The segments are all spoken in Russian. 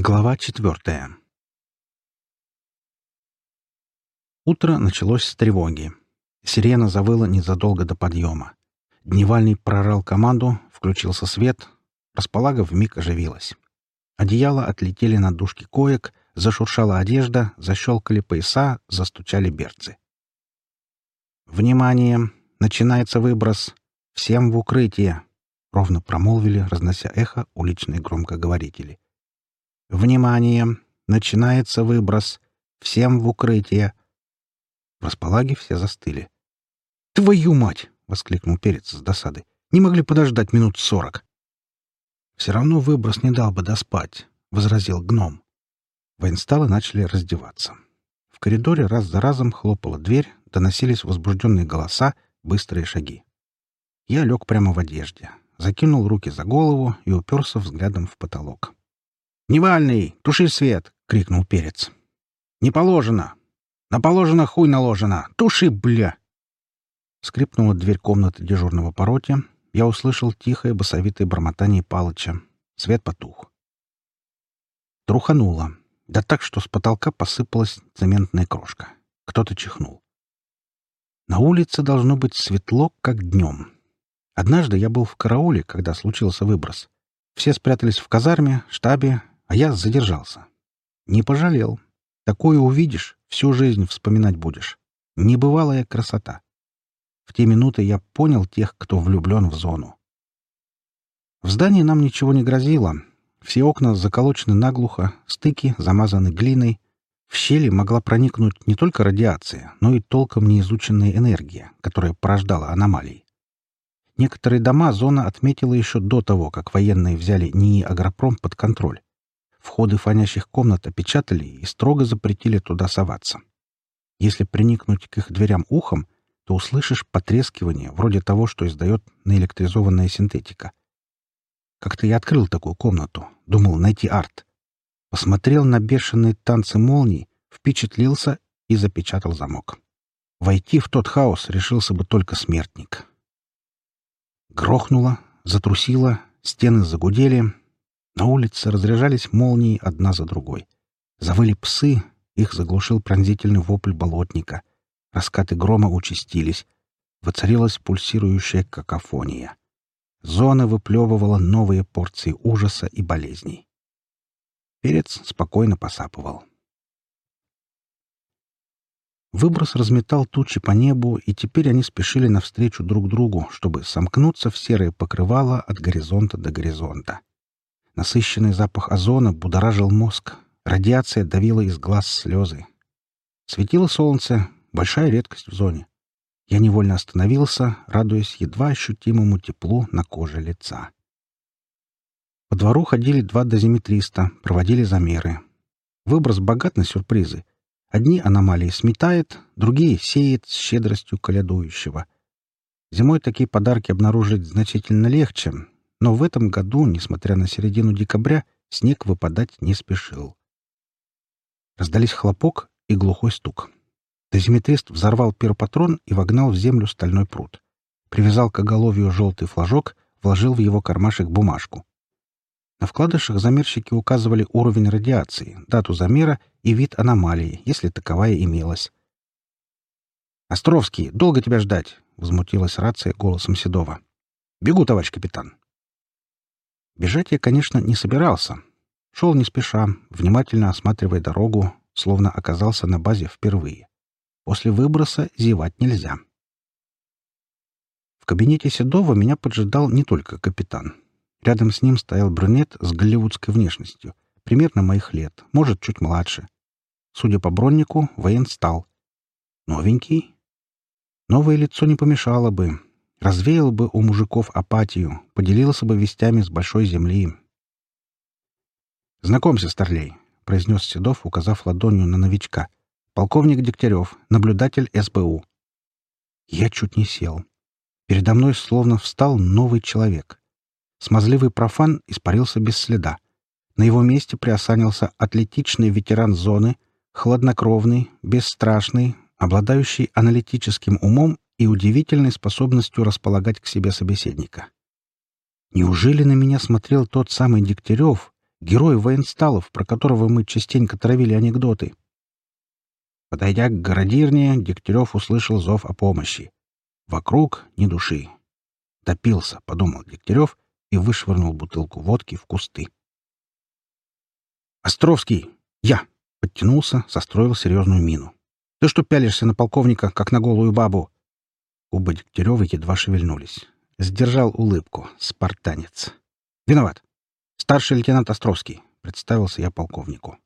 Глава четвертая. Утро началось с тревоги. Сирена завыла незадолго до подъема. Дневальный прорал команду, включился свет, располага вмиг оживилась. Одеяла отлетели на дужки коек, зашуршала одежда, защелкали пояса, застучали берцы. «Внимание! Начинается выброс! Всем в укрытие!» — ровно промолвили, разнося эхо уличные громкоговорители — «Внимание! Начинается выброс! Всем в укрытие!» В располаге все застыли. «Твою мать!» — воскликнул Перец с досады. «Не могли подождать минут сорок!» «Все равно выброс не дал бы доспать», — возразил гном. Воинсталы начали раздеваться. В коридоре раз за разом хлопала дверь, доносились возбужденные голоса, быстрые шаги. Я лег прямо в одежде, закинул руки за голову и уперся взглядом в потолок. «Невальный, туши свет!» — крикнул Перец. «Не положено! На положено хуй наложено! Туши, бля!» Скрипнула дверь комнаты дежурного пороти. Я услышал тихое басовитое бормотание Палыча. Свет потух. Трухануло. Да так, что с потолка посыпалась цементная крошка. Кто-то чихнул. На улице должно быть светло, как днем. Однажды я был в карауле, когда случился выброс. Все спрятались в казарме, штабе, а я задержался. Не пожалел. Такое увидишь, всю жизнь вспоминать будешь. Небывалая красота. В те минуты я понял тех, кто влюблен в зону. В здании нам ничего не грозило. Все окна заколочены наглухо, стыки замазаны глиной. В щели могла проникнуть не только радиация, но и толком неизученная энергия, которая порождала аномалии. Некоторые дома зона отметила еще до того, как военные взяли НИИ «Агропром» под контроль. Входы фонящих комнат опечатали и строго запретили туда соваться. Если приникнуть к их дверям ухом, то услышишь потрескивание, вроде того, что издает наэлектризованная синтетика. Как-то я открыл такую комнату, думал найти арт. Посмотрел на бешеные танцы молний, впечатлился и запечатал замок. Войти в тот хаос решился бы только смертник. Грохнуло, затрусило, стены загудели, на улице разряжались молнии одна за другой. Завыли псы, их заглушил пронзительный вопль болотника. Раскаты грома участились. Воцарилась пульсирующая какофония. Зона выплевывала новые порции ужаса и болезней. Перец спокойно посапывал. Выброс разметал тучи по небу, и теперь они спешили навстречу друг другу, чтобы сомкнуться в серое покрывало от горизонта до горизонта. Насыщенный запах озона будоражил мозг. Радиация давила из глаз слезы. Светило солнце, большая редкость в зоне. Я невольно остановился, радуясь едва ощутимому теплу на коже лица. По двору ходили два дозиметриста, проводили замеры. Выброс богат на сюрпризы. Одни аномалии сметает, другие сеет с щедростью колядующего. Зимой такие подарки обнаружить значительно легче, но в этом году, несмотря на середину декабря, снег выпадать не спешил. Раздались хлопок и глухой стук. Дозиметрист взорвал пиропатрон и вогнал в землю стальной пруд. Привязал к оголовью желтый флажок, вложил в его кармашек бумажку. На вкладышах замерщики указывали уровень радиации, дату замера и вид аномалии, если таковая имелась. «Островский, долго тебя ждать!» — возмутилась рация голосом Седова. «Бегу, товарищ капитан!» Бежать я, конечно, не собирался. Шел не спеша, внимательно осматривая дорогу, словно оказался на базе впервые. После выброса зевать нельзя. В кабинете Седова меня поджидал не только капитан. Рядом с ним стоял брюнет с голливудской внешностью, примерно моих лет, может, чуть младше. Судя по броннику, воен стал. Новенький? Новое лицо не помешало бы, развеял бы у мужиков апатию, поделился бы вестями с большой земли. «Знакомься, Старлей», — произнес Седов, указав ладонью на новичка. «Полковник Дегтярев, наблюдатель СБУ». Я чуть не сел. Передо мной словно встал новый человек. Смазливый профан испарился без следа. На его месте приосанился атлетичный ветеран зоны, хладнокровный, бесстрашный, обладающий аналитическим умом и удивительной способностью располагать к себе собеседника. Неужели на меня смотрел тот самый Дегтярев, герой военсталов, про которого мы частенько травили анекдоты? Подойдя к городирне, Дегтярев услышал зов о помощи. Вокруг ни души. «Топился», — подумал Дегтярев и вышвырнул бутылку водки в кусты. «Островский! Я!» — подтянулся, состроил серьезную мину. «Ты что пялишься на полковника, как на голую бабу? У Бодюктерёва едва шевельнулись. Сдержал улыбку. Спартанец. «Виноват. Старший лейтенант Островский», — представился я полковнику.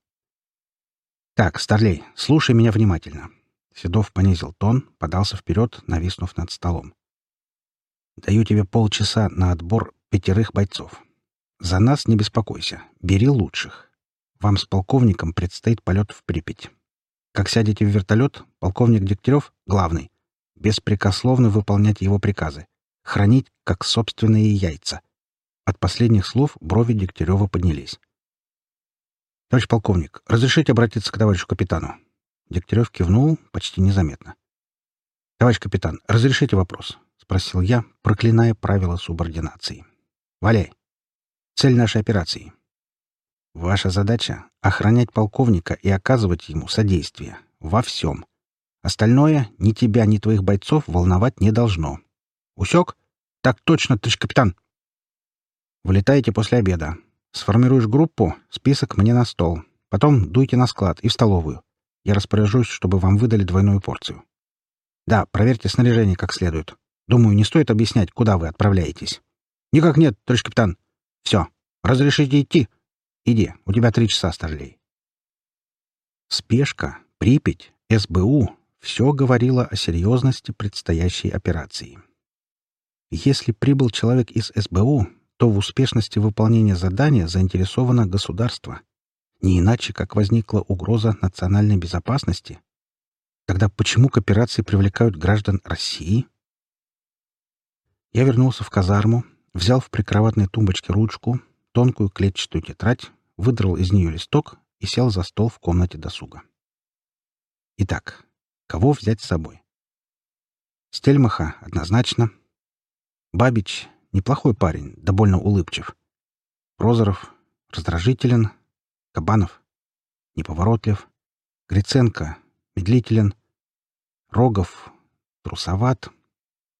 «Так, Старлей, слушай меня внимательно». Седов понизил тон, подался вперед, нависнув над столом. «Даю тебе полчаса на отбор пятерых бойцов. За нас не беспокойся. Бери лучших. Вам с полковником предстоит полет в Припять. Как сядете в вертолет, полковник Дегтярев — главный беспрекословно выполнять его приказы, хранить как собственные яйца. От последних слов брови Дегтярева поднялись. «Товарищ полковник, разрешите обратиться к товарищу капитану?» Дегтярев кивнул почти незаметно. «Товарищ капитан, разрешите вопрос?» — спросил я, проклиная правила субординации. «Валяй! Цель нашей операции. Ваша задача — охранять полковника и оказывать ему содействие. Во всем. Остальное ни тебя, ни твоих бойцов волновать не должно. Усек? Так точно, ты ж капитан. Вылетаете после обеда. Сформируешь группу, список мне на стол. Потом дуйте на склад и в столовую. Я распоряжусь, чтобы вам выдали двойную порцию. Да, проверьте снаряжение как следует. Думаю, не стоит объяснять, куда вы отправляетесь. Никак нет, товарищ капитан. Все. Разрешите идти? Иди, у тебя три часа старлей. Спешка, Припять, СБУ, все говорило о серьезности предстоящей операции. Если прибыл человек из СБУ, то в успешности выполнения задания заинтересовано государство. Не иначе, как возникла угроза национальной безопасности. Тогда почему к операции привлекают граждан России? Я вернулся в казарму, взял в прикроватной тумбочке ручку, тонкую клетчатую тетрадь, выдрал из нее листок и сел за стол в комнате досуга. Итак, Кого взять с собой? Стельмаха однозначно. Бабич — неплохой парень, довольно улыбчив. Прозоров — раздражителен. Кабанов — неповоротлив. Гриценко — медлителен. Рогов — трусоват.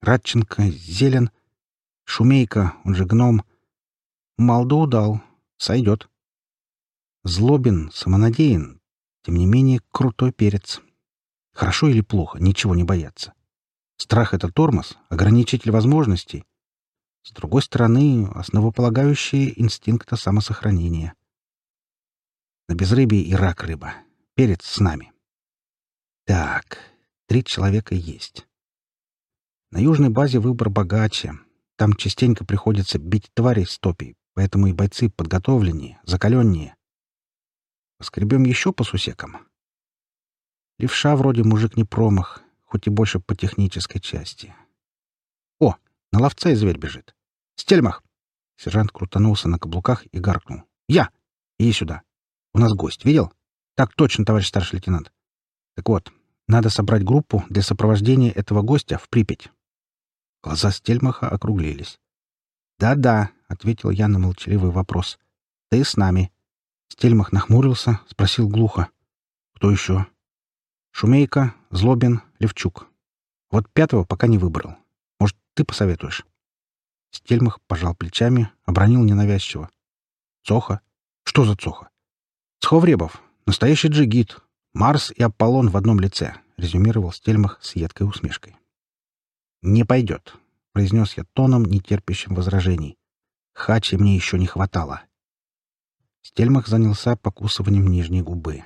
Радченко — зелен. Шумейка, он же гном. Малдо удал, сойдет. Злобин, самонадеян, тем не менее крутой перец. Хорошо или плохо, ничего не бояться. Страх — это тормоз, ограничитель возможностей. С другой стороны, основополагающие инстинкта самосохранения. На безрыбье и рак рыба. Перец с нами. Так, три человека есть. На южной базе выбор богаче. Там частенько приходится бить тварей с топи, поэтому и бойцы подготовленнее, закаленнее. Поскребем еще по сусекам. Левша вроде мужик не промах, хоть и больше по технической части. О, на ловца и зверь бежит. Стельмах! Сержант крутанулся на каблуках и гаркнул. Я! Иди сюда. У нас гость, видел? Так точно, товарищ старший лейтенант. Так вот, надо собрать группу для сопровождения этого гостя в Припять. Глаза Стельмаха округлились. «Да-да», — ответил я на молчаливый вопрос. «Ты с нами». Стельмах нахмурился, спросил глухо. «Кто еще?» Шумейка, Злобин, Левчук. Вот пятого пока не выбрал. Может, ты посоветуешь?» Стельмах пожал плечами, обронил ненавязчиво. «Цоха? Что за Цоха?» «Цховребов. Настоящий джигит. Марс и Аполлон в одном лице», — резюмировал Стельмах с едкой усмешкой. «Не пойдет», — произнес я тоном, нетерпящим возражений. «Хачи мне еще не хватало». Стельмах занялся покусыванием нижней губы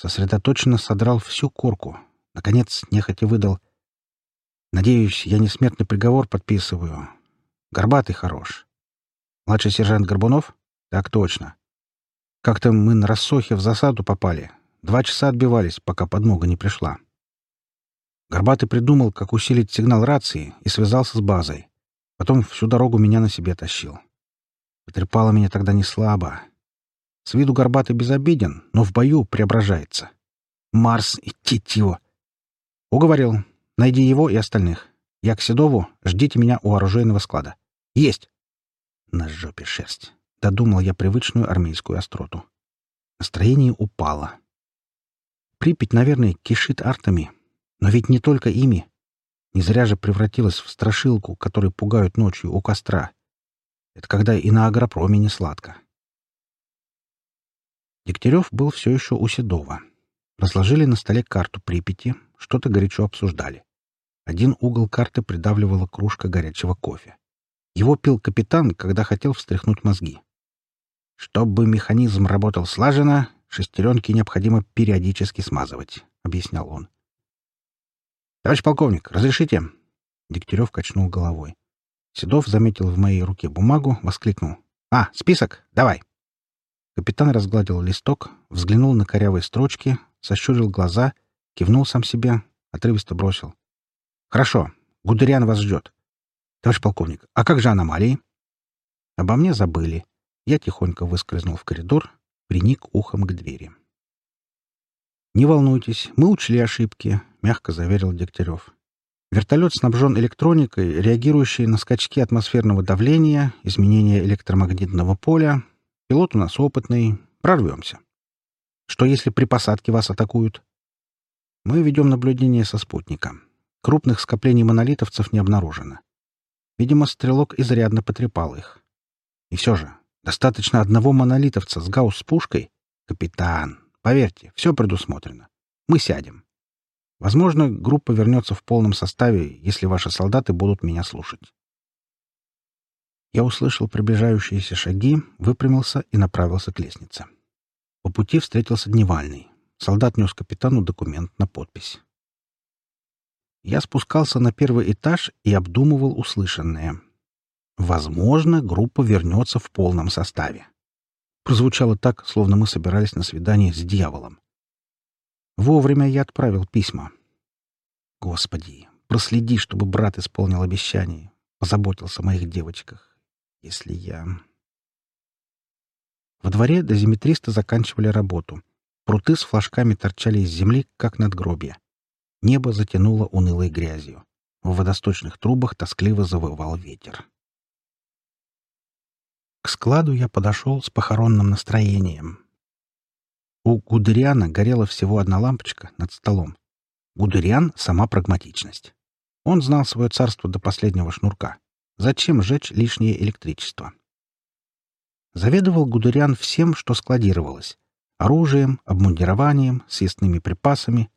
сосредоточенно содрал всю корку. Наконец, нехотя выдал. «Надеюсь, я не смертный приговор подписываю. Горбатый хорош. Младший сержант Горбунов? Так точно. Как-то мы на рассохе в засаду попали. Два часа отбивались, пока подмога не пришла. Горбатый придумал, как усилить сигнал рации, и связался с базой. Потом всю дорогу меня на себе тащил. Потрепало меня тогда не слабо. С виду горбатый безобиден, но в бою преображается. Марс, и его. Уговорил. Найди его и остальных. Я к Седову. Ждите меня у оружейного склада. Есть. На жопе шерсть. Додумал я привычную армейскую остроту. Настроение упало. Припять, наверное, кишит артами. Но ведь не только ими. Не зря же превратилась в страшилку, которой пугают ночью у костра. Это когда и на агропроме не сладко. Дегтярев был все еще у Седова. Разложили на столе карту Припяти, что-то горячо обсуждали. Один угол карты придавливала кружка горячего кофе. Его пил капитан, когда хотел встряхнуть мозги. «Чтобы механизм работал слаженно, шестеренки необходимо периодически смазывать», — объяснял он. «Товарищ полковник, разрешите?» Дегтярев качнул головой. Седов заметил в моей руке бумагу, воскликнул. «А, список? Давай!» Капитан разгладил листок, взглянул на корявые строчки, сощурил глаза, кивнул сам себе, отрывисто бросил. «Хорошо, Гудериан вас ждет. Товарищ полковник, а как же аномалии?» Обо мне забыли. Я тихонько выскользнул в коридор, приник ухом к двери. «Не волнуйтесь, мы учли ошибки», — мягко заверил Дегтярев. Вертолет снабжен электроникой, реагирующей на скачки атмосферного давления, изменения электромагнитного поля, Пилот у нас опытный, прорвемся. Что если при посадке вас атакуют? Мы ведем наблюдение со спутника. Крупных скоплений монолитовцев не обнаружено. Видимо, стрелок изрядно потрепал их. И все же, достаточно одного монолитовца с гаусс-пушкой, Капитан, поверьте, все предусмотрено. Мы сядем. Возможно, группа вернется в полном составе, если ваши солдаты будут меня слушать. Я услышал приближающиеся шаги, выпрямился и направился к лестнице. По пути встретился Дневальный. Солдат нес капитану документ на подпись. Я спускался на первый этаж и обдумывал услышанное. Возможно, группа вернется в полном составе. Прозвучало так, словно мы собирались на свидание с дьяволом. Вовремя я отправил письма. Господи, проследи, чтобы брат исполнил обещание, позаботился о моих девочках если я...» Во дворе дозиметристы заканчивали работу. Пруты с флажками торчали из земли, как надгробие. Небо затянуло унылой грязью. В водосточных трубах тоскливо завывал ветер. К складу я подошел с похоронным настроением. У Гудериана горела всего одна лампочка над столом. Гудериан — сама прагматичность. Он знал свое царство до последнего шнурка. Зачем жечь лишнее электричество? Заведовал Гудериан всем, что складировалось — оружием, обмундированием, съестными припасами.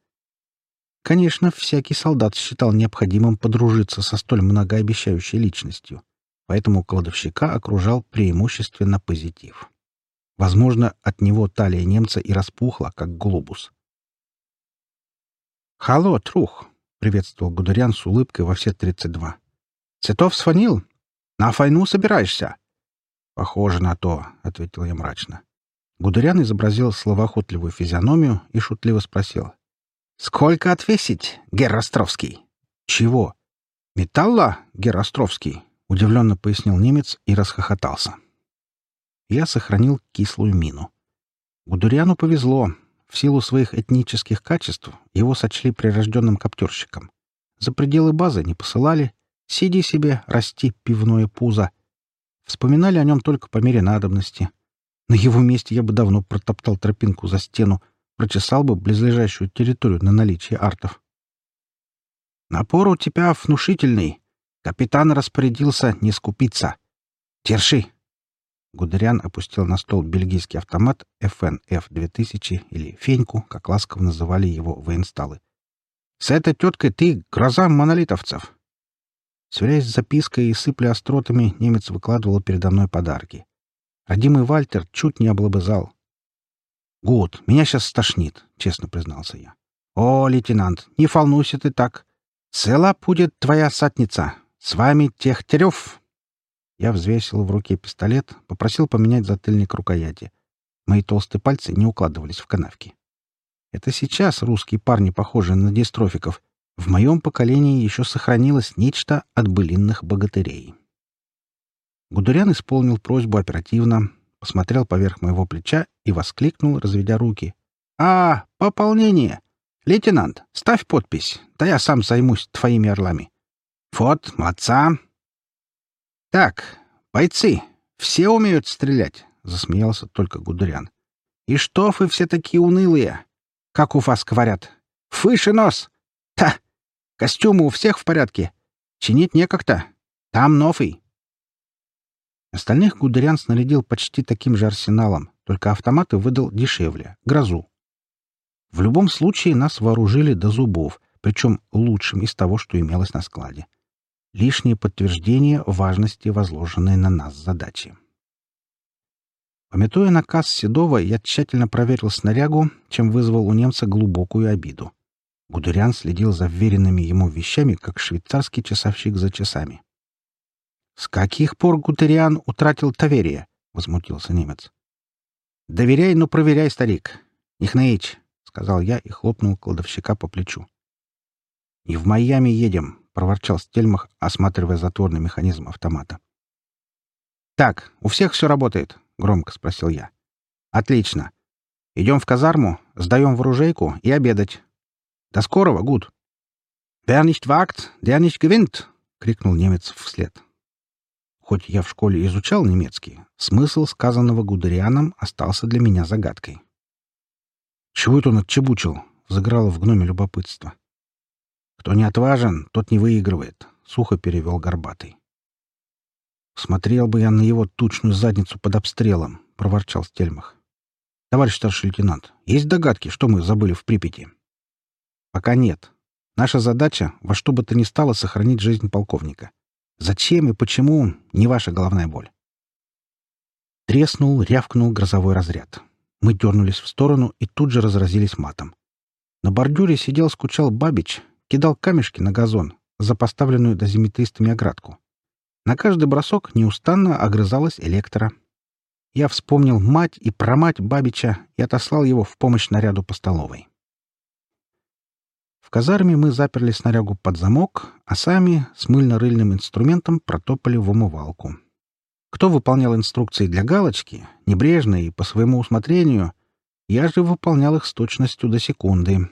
Конечно, всякий солдат считал необходимым подружиться со столь многообещающей личностью, поэтому кладовщика окружал преимущественно позитив. Возможно, от него талия немца и распухла, как глобус. «Халло, трух!» — приветствовал Гудериан с улыбкой во все тридцать два. Титов сфонил. На войну собираешься?» «Похоже на то», — ответил я мрачно. Гудырян изобразил словоохотливую физиономию и шутливо спросил. «Сколько отвесить, Геростровский?» «Чего?» «Металла, Геростровский», — удивленно пояснил немец и расхохотался. Я сохранил кислую мину. Гудуриану повезло. В силу своих этнических качеств его сочли прирожденным коптерщиком. За пределы базы не посылали — Сиди себе, расти пивное пузо. Вспоминали о нем только по мере надобности. На его месте я бы давно протоптал тропинку за стену, прочесал бы близлежащую территорию на наличие артов. «Напор у тебя внушительный. Капитан распорядился не скупиться. Терши. Гудериан опустил на стол бельгийский автомат FNF-2000 или «Феньку», как ласково называли его военсталы. «С этой теткой ты гроза монолитовцев. Сверяясь с запиской и сыпля остротами, немец выкладывал передо мной подарки. Родимый Вальтер чуть не облобызал. «Гуд, меня сейчас стошнит», — честно признался я. «О, лейтенант, не волнуйся ты так. Цела будет твоя сатница. С вами Техтерев». Я взвесил в руке пистолет, попросил поменять затыльник рукояти. Мои толстые пальцы не укладывались в канавки. Это сейчас русские парни похожи на дистрофиков — в моем поколении еще сохранилось нечто от былинных богатырей. Гудурян исполнил просьбу оперативно, посмотрел поверх моего плеча и воскликнул, разведя руки. «А, пополнение! Лейтенант, ставь подпись, да я сам займусь твоими орлами. Вот, молодца!» «Так, бойцы, все умеют стрелять!» — засмеялся только Гудурян. «И что вы все такие унылые? Как у вас говорят? Фыши нос! Костюмы у всех в порядке? Чинить некогда. Там новый». Остальных Гудериан снарядил почти таким же арсеналом, только автоматы выдал дешевле — грозу. В любом случае нас вооружили до зубов, причем лучшим из того, что имелось на складе. Лишнее подтверждение важности возложенной на нас задачи. Пометуя наказ Седова, я тщательно проверил снарягу, чем вызвал у немца глубокую обиду. Гудериан следил за веренными ему вещами, как швейцарский часовщик за часами. «С каких пор Гудериан утратил доверие?» — возмутился немец. «Доверяй, но проверяй, старик. Ихнаич, — сказал я и хлопнул кладовщика по плечу. «И в Майами едем», — проворчал Стельмах, осматривая затворный механизм автомата. «Так, у всех все работает?» — громко спросил я. «Отлично. Идем в казарму, сдаем в оружейку и обедать. Das Koro war gut. Wer nicht wagt, der nicht gewinnt, крикнул немец вслед. Хоть я в школе изучал немецкий, смысл сказанного Гудерианом остался для меня загадкой. Чего это он отчебучил? Заграло в гноме любопытство. Кто не отважен, тот не выигрывает, сухо перевел горбатый. Смотрел бы я на его тучную задницу под обстрелом, проворчал Стельмах. Товарищ старший лейтенант, есть догадки, что мы забыли в Припяти? Пока нет. Наша задача — во что бы то ни стало сохранить жизнь полковника. Зачем и почему — не ваша головная боль. Треснул, рявкнул грозовой разряд. Мы дернулись в сторону и тут же разразились матом. На бордюре сидел, скучал Бабич, кидал камешки на газон за поставленную дозиметристами оградку. На каждый бросок неустанно огрызалась электро. Я вспомнил мать и про мать Бабича и отослал его в помощь наряду по столовой. В казарме мы заперли снарягу под замок, а сами с мыльно-рыльным инструментом протопали в умывалку. Кто выполнял инструкции для галочки, небрежно и по своему усмотрению, я же выполнял их с точностью до секунды.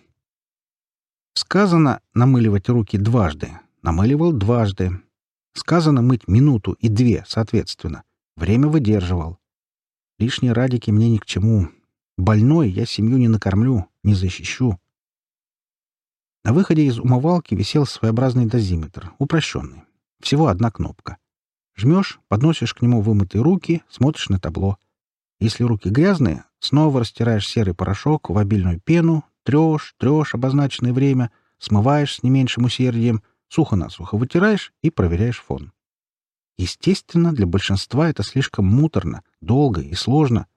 Сказано намыливать руки дважды, намыливал дважды. Сказано мыть минуту и две, соответственно. Время выдерживал. Лишние радики мне ни к чему. Больной я семью не накормлю, не защищу, на выходе из умывалки висел своеобразный дозиметр, упрощенный. Всего одна кнопка. Жмешь, подносишь к нему вымытые руки, смотришь на табло. Если руки грязные, снова растираешь серый порошок в обильную пену, трешь, трешь обозначенное время, смываешь с не меньшим усердием, сухо-насухо вытираешь и проверяешь фон. Естественно, для большинства это слишком муторно, долго и сложно.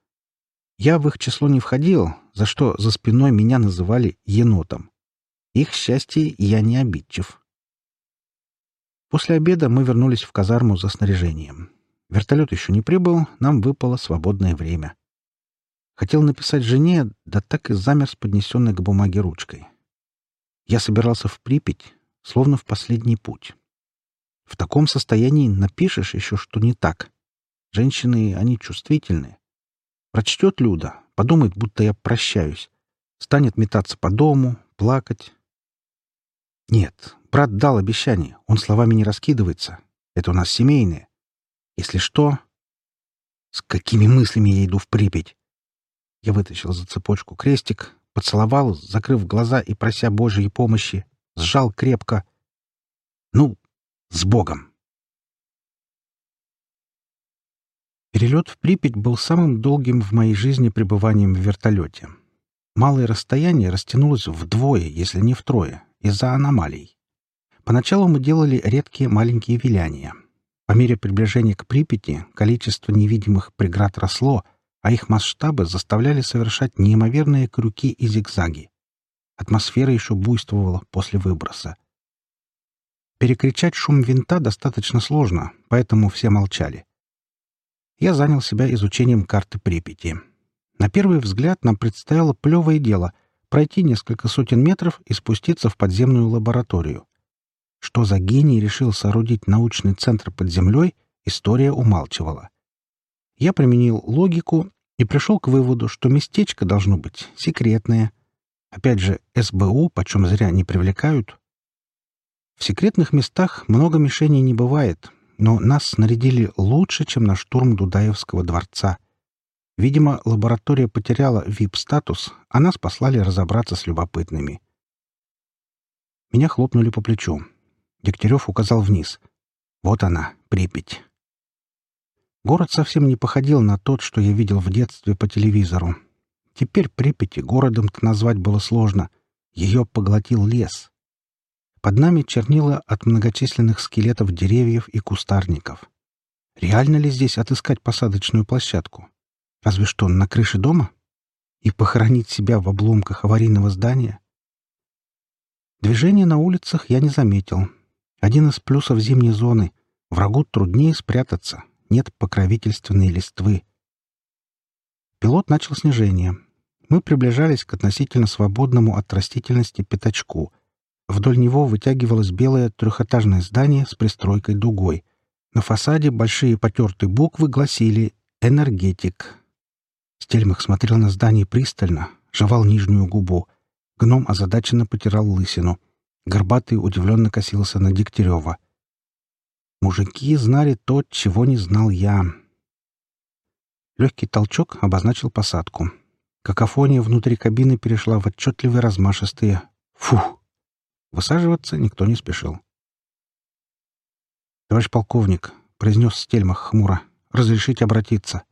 Я в их число не входил, за что за спиной меня называли енотом. Их счастье я не обидчив. После обеда мы вернулись в казарму за снаряжением. Вертолет еще не прибыл, нам выпало свободное время. Хотел написать жене, да так и замер с поднесенной к бумаге ручкой. Я собирался в Припять, словно в последний путь. В таком состоянии напишешь еще, что не так. Женщины, они чувствительны. Прочтет Люда, подумает, будто я прощаюсь. Станет метаться по дому, плакать, нет, брат дал обещание, он словами не раскидывается. Это у нас семейное. Если что... С какими мыслями я иду в Припять? Я вытащил за цепочку крестик, поцеловал, закрыв глаза и прося Божьей помощи, сжал крепко. Ну, с Богом! Перелет в Припять был самым долгим в моей жизни пребыванием в вертолете. Малое расстояние растянулось вдвое, если не втрое, из-за аномалий. Поначалу мы делали редкие маленькие виляния. По мере приближения к Припяти количество невидимых преград росло, а их масштабы заставляли совершать неимоверные крюки и зигзаги. Атмосфера еще буйствовала после выброса. Перекричать шум винта достаточно сложно, поэтому все молчали. Я занял себя изучением карты Припяти. На первый взгляд нам предстояло плевое дело — пройти несколько сотен метров и спуститься в подземную лабораторию. Что за гений решил соорудить научный центр под землей, история умалчивала. Я применил логику и пришел к выводу, что местечко должно быть секретное. Опять же, СБУ почем зря не привлекают. В секретных местах много мишеней не бывает, но нас снарядили лучше, чем на штурм Дудаевского дворца — Видимо, лаборатория потеряла VIP-статус, а нас послали разобраться с любопытными. Меня хлопнули по плечу. Дегтярев указал вниз. Вот она, Припять. Город совсем не походил на тот, что я видел в детстве по телевизору. Теперь Припяти городом-то назвать было сложно. Ее поглотил лес. Под нами чернила от многочисленных скелетов деревьев и кустарников. Реально ли здесь отыскать посадочную площадку? Разве что на крыше дома? И похоронить себя в обломках аварийного здания? Движения на улицах я не заметил. Один из плюсов зимней зоны. Врагу труднее спрятаться. Нет покровительственной листвы. Пилот начал снижение. Мы приближались к относительно свободному от растительности пятачку. Вдоль него вытягивалось белое трехэтажное здание с пристройкой дугой. На фасаде большие потертые буквы гласили «Энергетик». Стельмах смотрел на здание пристально, жевал нижнюю губу. Гном озадаченно потирал лысину. Горбатый удивленно косился на Дегтярева. Мужики знали то, чего не знал я. Легкий толчок обозначил посадку. Какофония внутри кабины перешла в отчетливые размашистые «фух». Высаживаться никто не спешил. «Товарищ полковник», — произнес Стельмах хмуро, — «разрешите обратиться».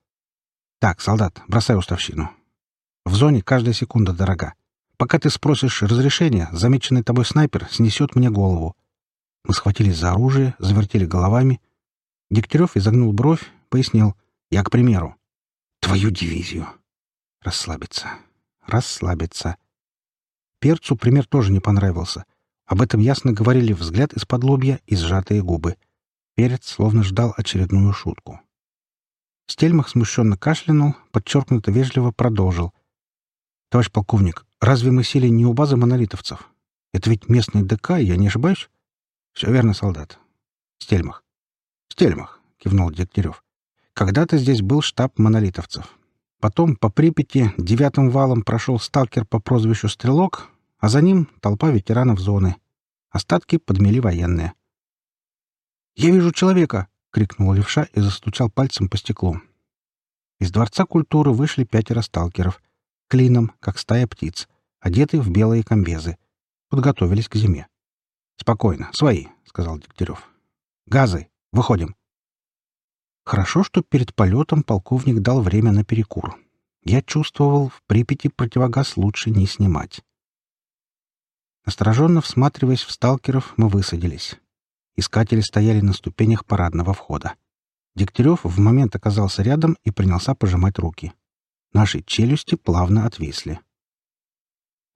Так, солдат, бросай уставщину. В зоне каждая секунда дорога. Пока ты спросишь разрешения, замеченный тобой снайпер снесет мне голову. Мы схватились за оружие, завертели головами. Дегтярев изогнул бровь, пояснил. Я, к примеру, твою дивизию. Расслабиться. Расслабиться. Перцу пример тоже не понравился. Об этом ясно говорили взгляд из-под лобья и сжатые губы. Перец словно ждал очередную шутку. Стельмах смущенно кашлянул, подчеркнуто вежливо продолжил. «Товарищ полковник, разве мы сели не у базы монолитовцев? Это ведь местный ДК, я не ошибаюсь?» «Все верно, солдат. Стельмах». «Стельмах», — кивнул Дегтярев. «Когда-то здесь был штаб монолитовцев. Потом по Припяти девятым валом прошел сталкер по прозвищу Стрелок, а за ним толпа ветеранов зоны. Остатки подмели военные». «Я вижу человека!» — крикнула левша и застучал пальцем по стеклу. Из Дворца культуры вышли пятеро сталкеров, клином, как стая птиц, одетые в белые комбезы. Подготовились к зиме. «Спокойно, свои», — сказал Дегтярев. «Газы! Выходим!» Хорошо, что перед полетом полковник дал время на перекур. Я чувствовал, в Припяти противогаз лучше не снимать. Настороженно всматриваясь в сталкеров, мы высадились. Искатели стояли на ступенях парадного входа. Дегтярев в момент оказался рядом и принялся пожимать руки. Наши челюсти плавно отвисли.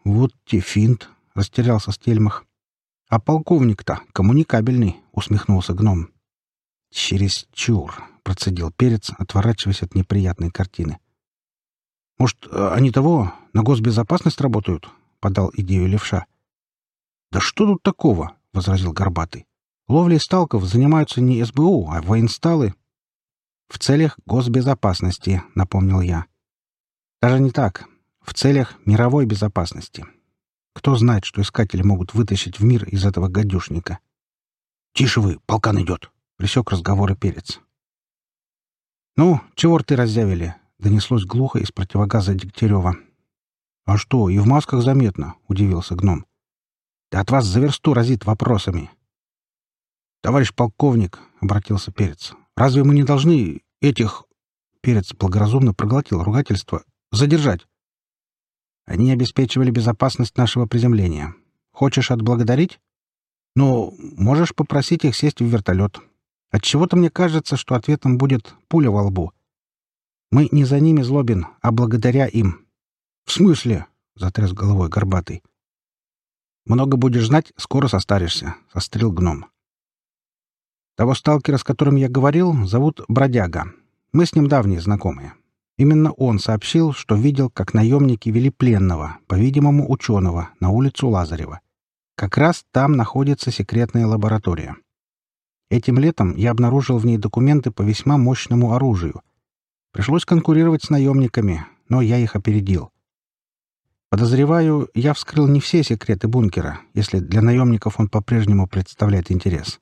«Вот те финт!» — растерялся Стельмах. «А полковник-то коммуникабельный!» — усмехнулся гном. «Через чур!» — процедил Перец, отворачиваясь от неприятной картины. «Может, они того, на госбезопасность работают?» — подал идею левша. «Да что тут такого?» — возразил Горбатый. Ловлей сталков занимаются не СБУ, а военсталы. В целях госбезопасности, напомнил я. Даже не так. В целях мировой безопасности. Кто знает, что искатели могут вытащить в мир из этого гадюшника. Тише вы, полкан идет, присек разговоры перец. Ну, чего рты разъявили? Донеслось глухо из противогаза Дегтярева. «А что, и в масках заметно?» — удивился гном. «Да от вас за версту разит вопросами товарищ полковник обратился перец разве мы не должны этих перец благоразумно проглотил ругательство задержать они обеспечивали безопасность нашего приземления хочешь отблагодарить но можешь попросить их сесть в вертолет от чего то мне кажется что ответом будет пуля во лбу мы не за ними злобен а благодаря им в смысле затряс головой горбатый много будешь знать скоро состаришься сострил гном того сталкера, с которым я говорил, зовут Бродяга. Мы с ним давние знакомые. Именно он сообщил, что видел, как наемники вели пленного, по-видимому, ученого, на улицу Лазарева. Как раз там находится секретная лаборатория. Этим летом я обнаружил в ней документы по весьма мощному оружию. Пришлось конкурировать с наемниками, но я их опередил. Подозреваю, я вскрыл не все секреты бункера, если для наемников он по-прежнему представляет интерес.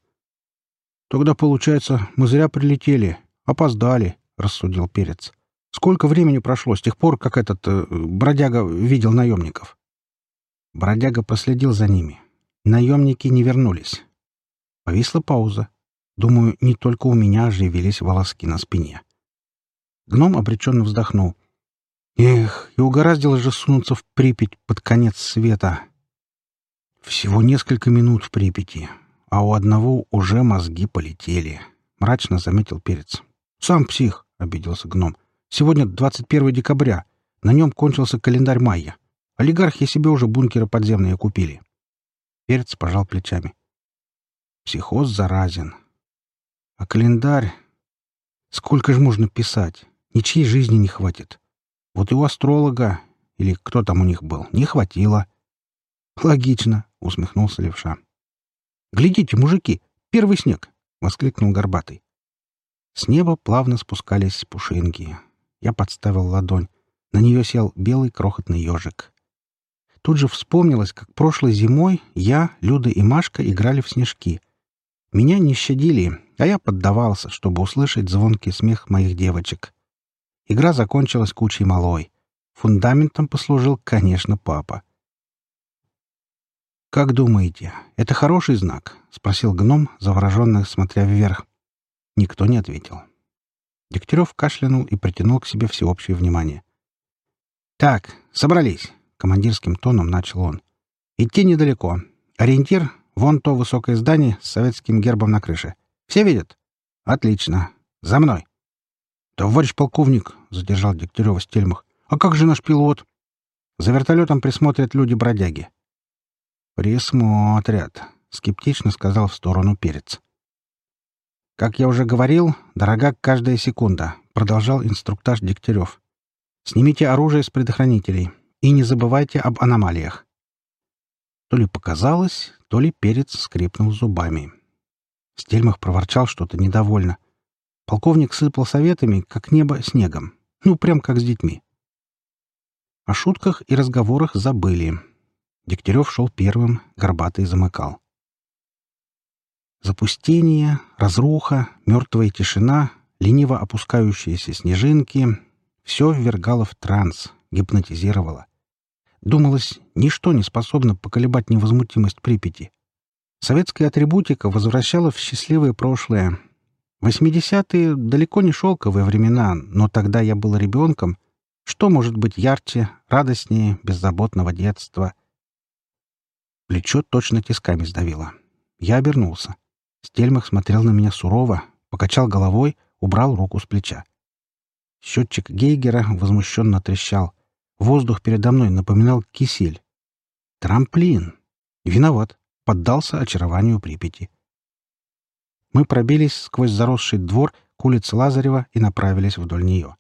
Тогда, получается, мы зря прилетели, а опоздали, — рассудил Перец. Сколько времени прошло с тех пор, как этот э, бродяга видел наемников? Бродяга проследил за ними. Наемники не вернулись. Повисла пауза. Думаю, не только у меня оживились волоски на спине. Гном обреченно вздохнул. Эх, и угораздило же сунуться в Припять под конец света. Всего несколько минут в Припяти а у одного уже мозги полетели», — мрачно заметил Перец. «Сам псих», — обиделся гном. «Сегодня 21 декабря. На нем кончился календарь майя. Олигархи себе уже бункеры подземные купили». Перец пожал плечами. «Психоз заразен. А календарь... Сколько же можно писать? Ничьей жизни не хватит. Вот и у астролога, или кто там у них был, не хватило». «Логично», — усмехнулся левша. Глядите, мужики, первый снег!» — воскликнул Горбатый. С неба плавно спускались пушинки. Я подставил ладонь. На нее сел белый крохотный ежик. Тут же вспомнилось, как прошлой зимой я, Люда и Машка играли в снежки. Меня не щадили, а я поддавался, чтобы услышать звонкий смех моих девочек. Игра закончилась кучей малой. Фундаментом послужил, конечно, папа. «Как думаете, это хороший знак?» — спросил гном, завороженно смотря вверх. Никто не ответил. Дегтярев кашлянул и притянул к себе всеобщее внимание. «Так, собрались!» — командирским тоном начал он. «Идти недалеко. Ориентир — вон то высокое здание с советским гербом на крыше. Все видят? Отлично. За мной!» «Товарищ полковник!» — задержал Дегтярева Стельмах. «А как же наш пилот?» «За вертолетом присмотрят люди-бродяги. «Присмотрят», — скептично сказал в сторону перец. «Как я уже говорил, дорога каждая секунда», — продолжал инструктаж Дегтярев. «Снимите оружие с предохранителей и не забывайте об аномалиях». То ли показалось, то ли перец скрипнул зубами. Стельмах проворчал что-то недовольно. Полковник сыпал советами, как небо снегом. Ну, прям как с детьми. О шутках и разговорах забыли. Дегтярев шел первым, горбатый замыкал. Запустение, разруха, мертвая тишина, лениво опускающиеся снежинки — все ввергало в транс, гипнотизировало. Думалось, ничто не способно поколебать невозмутимость Припяти. Советская атрибутика возвращала в счастливое прошлое. Восьмидесятые далеко не шелковые времена, но тогда я был ребенком. Что может быть ярче, радостнее беззаботного детства — Плечо точно тисками сдавило. Я обернулся. Стельмах смотрел на меня сурово, покачал головой, убрал руку с плеча. Счетчик Гейгера возмущенно трещал. Воздух передо мной напоминал кисель. Трамплин. Виноват. Поддался очарованию Припяти. Мы пробились сквозь заросший двор к улице Лазарева и направились вдоль нее.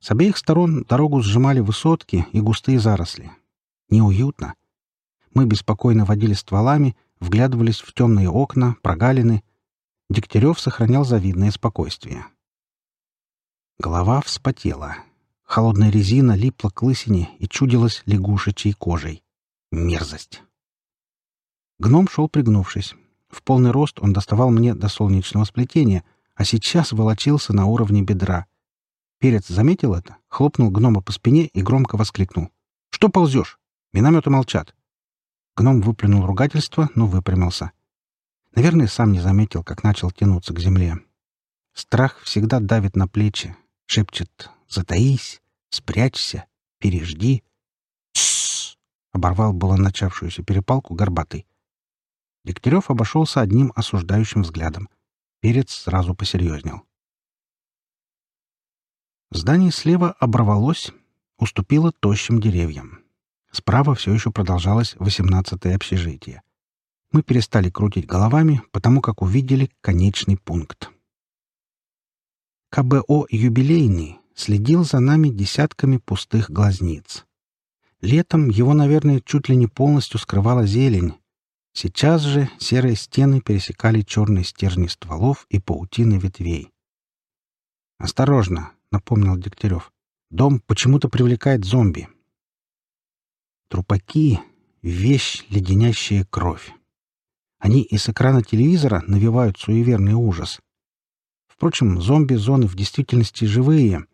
С обеих сторон дорогу сжимали высотки и густые заросли. Неуютно. — мы беспокойно водили стволами, вглядывались в темные окна, прогалины. Дегтярев сохранял завидное спокойствие. Голова вспотела. Холодная резина липла к лысине и чудилась лягушечьей кожей. Мерзость. Гном шел пригнувшись. В полный рост он доставал мне до солнечного сплетения, а сейчас волочился на уровне бедра. Перец заметил это, хлопнул гнома по спине и громко воскликнул. «Что ползешь? Минометы молчат. Гном выплюнул ругательство, но выпрямился. Наверное, сам не заметил, как начал тянуться к земле. Страх всегда давит на плечи, шепчет «Затаись! Спрячься! Пережди!» «Тссс!» — оборвал было начавшуюся перепалку горбатый. Дегтярев обошелся одним осуждающим взглядом. Перец сразу посерьезнел. Здание слева оборвалось, уступило тощим деревьям. Справа все еще продолжалось восемнадцатое общежитие. Мы перестали крутить головами, потому как увидели конечный пункт. КБО «Юбилейный» следил за нами десятками пустых глазниц. Летом его, наверное, чуть ли не полностью скрывала зелень. Сейчас же серые стены пересекали черные стержни стволов и паутины ветвей. «Осторожно!» — напомнил Дегтярев. «Дом почему-то привлекает зомби». Трупаки — вещь, леденящая кровь. Они из экрана телевизора навевают суеверный ужас. Впрочем, зомби-зоны в действительности живые.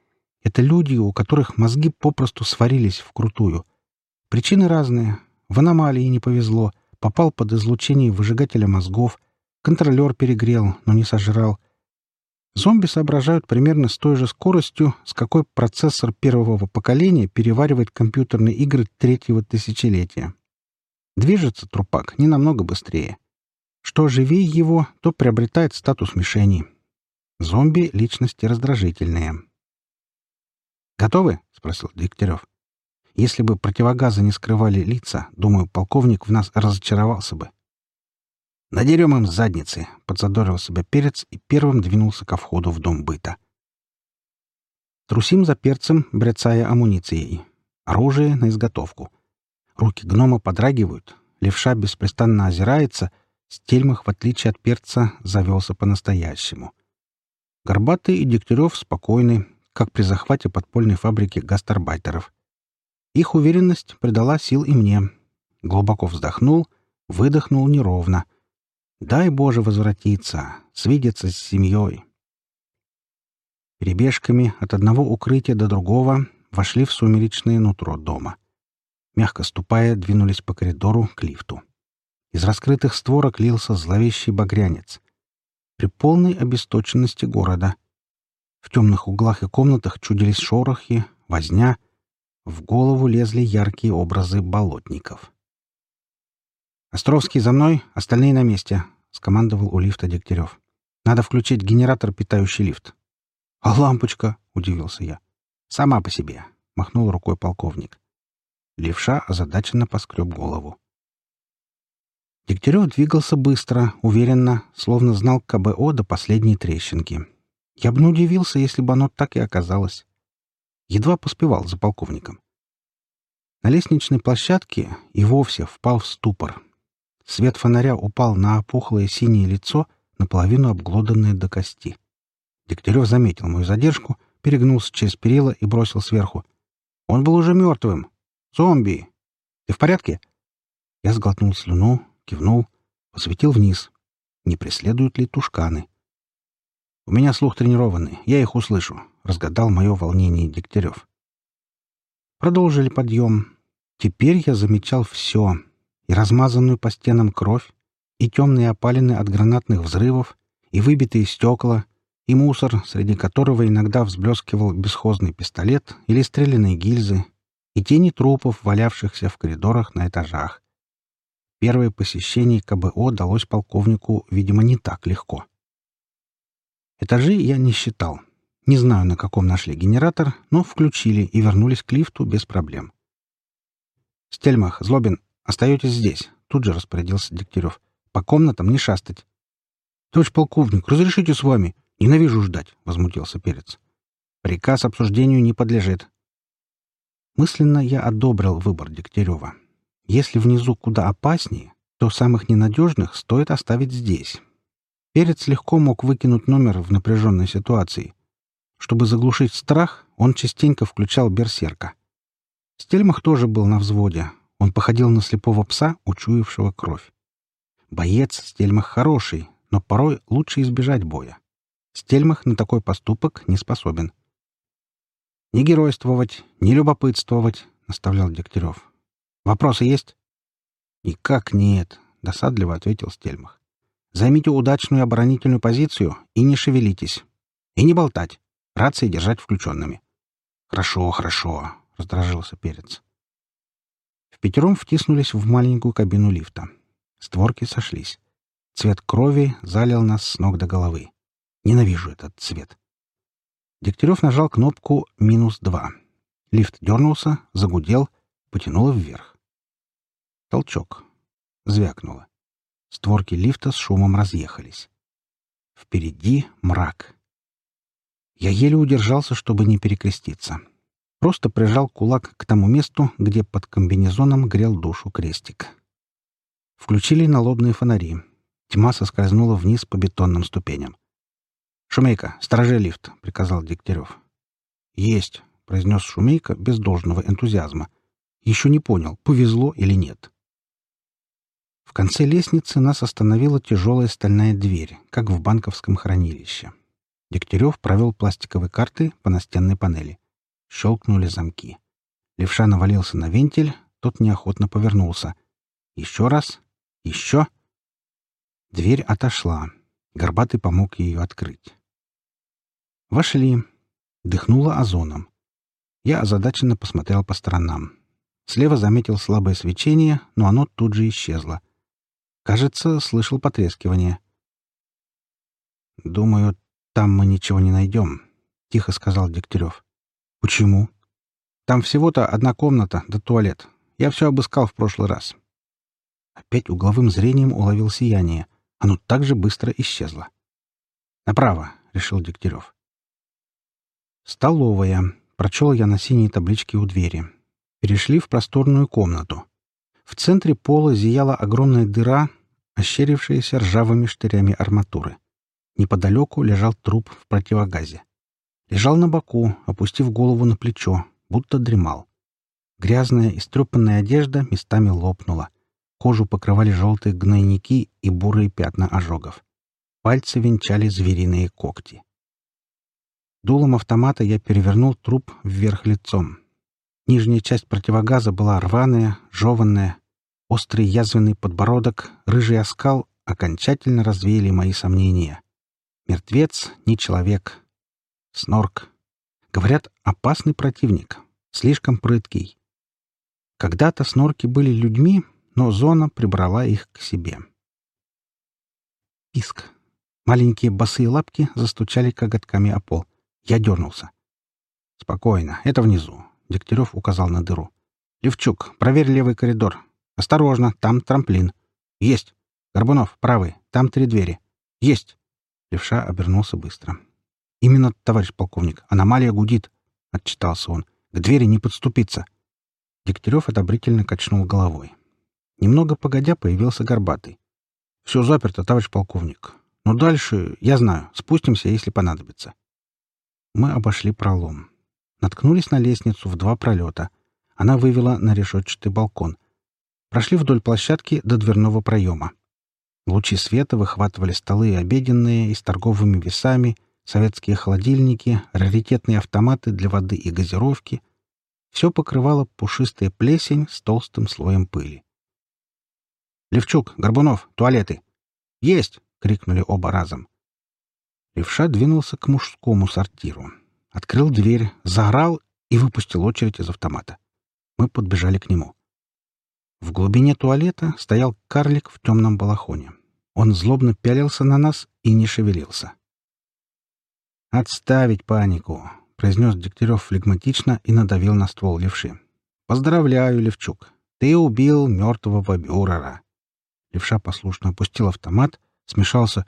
Это люди, у которых мозги попросту сварились вкрутую. Причины разные. В аномалии не повезло, попал под излучение выжигателя мозгов, контролер перегрел, но не сожрал — Зомби соображают примерно с той же скоростью, с какой процессор первого поколения переваривает компьютерные игры третьего тысячелетия. Движется трупак не намного быстрее. Что живее его, то приобретает статус мишени. Зомби — личности раздражительные. «Готовы?» — спросил Дегтярев. «Если бы противогазы не скрывали лица, думаю, полковник в нас разочаровался бы. Надерем им задницы подзадорил себе перец и первым двинулся ко входу в дом быта. Трусим за перцем, брецая амуницией. Оружие на изготовку. Руки гнома подрагивают, левша беспрестанно озирается, стельмах, в отличие от перца, завелся по-настоящему. Горбатый и Дегтярев спокойны, как при захвате подпольной фабрики гастарбайтеров. Их уверенность придала сил и мне. Глубоко вздохнул, выдохнул неровно. Дай Боже возвратиться, свидеться с семьей. Перебежками от одного укрытия до другого вошли в сумеречное нутро дома. Мягко ступая, двинулись по коридору к лифту. Из раскрытых створок лился зловещий багрянец. При полной обесточенности города. В темных углах и комнатах чудились шорохи, возня. В голову лезли яркие образы болотников. «Островский за мной, остальные на месте», — скомандовал у лифта Дегтярев. «Надо включить генератор, питающий лифт». «А лампочка?» — удивился я. «Сама по себе», — махнул рукой полковник. Левша озадаченно поскреб голову. Дегтярев двигался быстро, уверенно, словно знал КБО до последней трещинки. Я бы не удивился, если бы оно так и оказалось. Едва поспевал за полковником. На лестничной площадке и вовсе впал в ступор — Свет фонаря упал на опухлое синее лицо, наполовину обглоданное до кости. Дегтярев заметил мою задержку, перегнулся через перила и бросил сверху. «Он был уже мертвым! Зомби! Ты в порядке?» Я сглотнул слюну, кивнул, посветил вниз. Не преследуют ли тушканы? «У меня слух тренированный, я их услышу», — разгадал мое волнение Дегтярев. Продолжили подъем. Теперь я замечал все и размазанную по стенам кровь, и темные опалины от гранатных взрывов, и выбитые стекла, и мусор, среди которого иногда взблескивал бесхозный пистолет или стрелянные гильзы, и тени трупов, валявшихся в коридорах на этажах. Первое посещение КБО далось полковнику, видимо, не так легко. Этажи я не считал. Не знаю, на каком нашли генератор, но включили и вернулись к лифту без проблем. «Стельмах, Злобин, Остаетесь здесь», — тут же распорядился Дегтярев. «По комнатам не шастать». «Товарищ полковник, разрешите с вами? Ненавижу ждать», — возмутился Перец. «Приказ обсуждению не подлежит». Мысленно я одобрил выбор Дегтярева. Если внизу куда опаснее, то самых ненадежных стоит оставить здесь. Перец легко мог выкинуть номер в напряженной ситуации. Чтобы заглушить страх, он частенько включал берсерка. Стельмах тоже был на взводе, он походил на слепого пса, учуявшего кровь. Боец Стельмах хороший, но порой лучше избежать боя. Стельмах на такой поступок не способен. «Не геройствовать, не любопытствовать», — наставлял Дегтярев. «Вопросы есть?» «Никак нет», — досадливо ответил Стельмах. «Займите удачную оборонительную позицию и не шевелитесь. И не болтать. Рации держать включенными». «Хорошо, хорошо», — раздражился Перец. Впятером втиснулись в маленькую кабину лифта. Створки сошлись. Цвет крови залил нас с ног до головы. Ненавижу этот цвет. Дегтярев нажал кнопку «минус два». Лифт дернулся, загудел, потянуло вверх. Толчок. Звякнуло. Створки лифта с шумом разъехались. Впереди мрак. Я еле удержался, чтобы не перекреститься просто прижал кулак к тому месту, где под комбинезоном грел душу крестик. Включили налобные фонари. Тьма соскользнула вниз по бетонным ступеням. «Шумейка, сторожи лифт», — приказал Дегтярев. «Есть», — произнес Шумейка без должного энтузиазма. «Еще не понял, повезло или нет». В конце лестницы нас остановила тяжелая стальная дверь, как в банковском хранилище. Дегтярев провел пластиковые карты по настенной панели щелкнули замки. Левша навалился на вентиль, тот неохотно повернулся. Еще раз. Еще. Дверь отошла. Горбатый помог ее открыть. Вошли. Дыхнуло озоном. Я озадаченно посмотрел по сторонам. Слева заметил слабое свечение, но оно тут же исчезло. Кажется, слышал потрескивание. «Думаю, там мы ничего не найдем», — тихо сказал Дегтярев. Почему? Там всего-то одна комната да туалет. Я все обыскал в прошлый раз. Опять угловым зрением уловил сияние. Оно так же быстро исчезло. «Направо», — решил Дегтярев. «Столовая», — прочел я на синей табличке у двери. Перешли в просторную комнату. В центре пола зияла огромная дыра, ощерившаяся ржавыми штырями арматуры. Неподалеку лежал труп в противогазе лежал на боку, опустив голову на плечо, будто дремал. Грязная и стрепанная одежда местами лопнула. Кожу покрывали желтые гнойники и бурые пятна ожогов. Пальцы венчали звериные когти. Дулом автомата я перевернул труп вверх лицом. Нижняя часть противогаза была рваная, жеванная. Острый язвенный подбородок, рыжий оскал окончательно развеяли мои сомнения. Мертвец — не человек, Снорк. Говорят, опасный противник, слишком прыткий. Когда-то снорки были людьми, но зона прибрала их к себе. Писк. Маленькие босые лапки застучали коготками о пол. Я дернулся. «Спокойно, это внизу», — Дегтярев указал на дыру. «Левчук, проверь левый коридор. Осторожно, там трамплин. Есть. Горбунов, правый, там три двери. Есть». Левша обернулся быстро. «Именно, товарищ полковник, аномалия гудит», — отчитался он. «К двери не подступиться». Дегтярев одобрительно качнул головой. Немного погодя появился Горбатый. «Все заперто, товарищ полковник. Но дальше, я знаю, спустимся, если понадобится». Мы обошли пролом. Наткнулись на лестницу в два пролета. Она вывела на решетчатый балкон. Прошли вдоль площадки до дверного проема. Лучи света выхватывали столы обеденные и с торговыми весами — советские холодильники, раритетные автоматы для воды и газировки. Все покрывало пушистая плесень с толстым слоем пыли. «Левчук, Горбунов, туалеты!» «Есть!» — крикнули оба разом. Левша двинулся к мужскому сортиру. Открыл дверь, заорал и выпустил очередь из автомата. Мы подбежали к нему. В глубине туалета стоял карлик в темном балахоне. Он злобно пялился на нас и не шевелился. «Отставить панику!» — произнес Дегтярев флегматично и надавил на ствол левши. «Поздравляю, Левчук! Ты убил мертвого бюрера!» Левша послушно опустил автомат, смешался.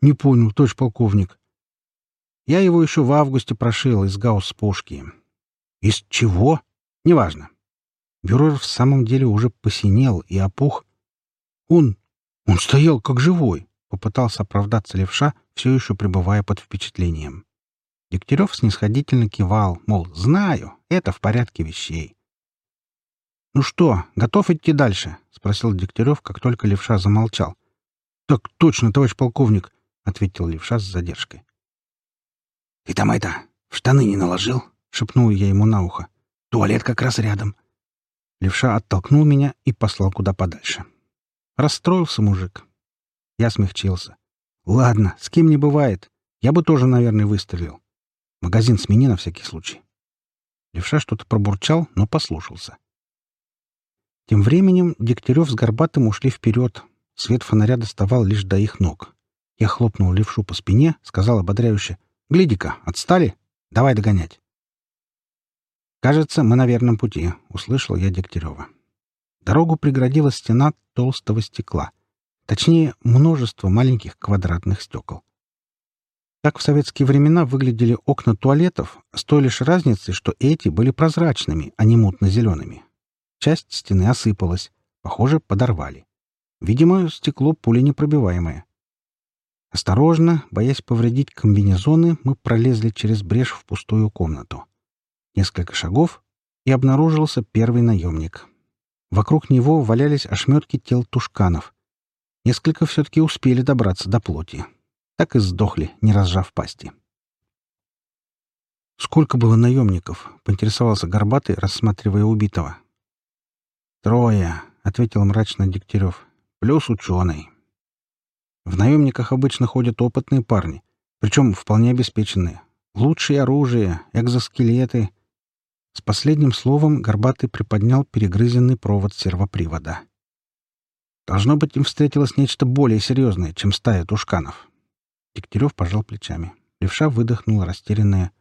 «Не понял, точь-полковник. «Я его еще в августе прошил из гаусс-пушки». «Из чего?» «Неважно». Бюрер в самом деле уже посинел и опух. «Он... он стоял как живой!» — попытался оправдаться левша, все еще пребывая под впечатлением. Дегтярев снисходительно кивал, мол, знаю, это в порядке вещей. «Ну что, готов идти дальше?» — спросил Дегтярев, как только левша замолчал. «Так точно, товарищ полковник!» — ответил левша с задержкой. «Ты там это, в штаны не наложил?» — шепнул я ему на ухо. «Туалет как раз рядом». Левша оттолкнул меня и послал куда подальше. Расстроился мужик. Я смягчился. Ладно, с кем не бывает. Я бы тоже, наверное, выстрелил. Магазин смени на всякий случай. Левша что-то пробурчал, но послушался. Тем временем Дегтярев с Горбатым ушли вперед. Свет фонаря доставал лишь до их ног. Я хлопнул левшу по спине, сказал ободряюще. «Гляди-ка, отстали? Давай догонять!» «Кажется, мы на верном пути», — услышал я Дегтярева. Дорогу преградила стена толстого стекла — точнее множество маленьких квадратных стекол. Так в советские времена выглядели окна туалетов с той лишь разницей, что эти были прозрачными, а не мутно-зелеными. Часть стены осыпалась, похоже, подорвали. Видимо, стекло пули непробиваемое. Осторожно, боясь повредить комбинезоны, мы пролезли через брешь в пустую комнату. Несколько шагов, и обнаружился первый наемник. Вокруг него валялись ошметки тел тушканов — Несколько все-таки успели добраться до плоти. Так и сдохли, не разжав пасти. «Сколько было наемников?» — поинтересовался Горбатый, рассматривая убитого. «Трое», — ответил мрачно Дегтярев, — «плюс ученый». В наемниках обычно ходят опытные парни, причем вполне обеспеченные. Лучшие оружие, экзоскелеты — с последним словом Горбатый приподнял перегрызенный провод сервопривода. Должно быть, им встретилось нечто более серьезное, чем стая тушканов. Дегтярев пожал плечами. Левша выдохнул растерянное.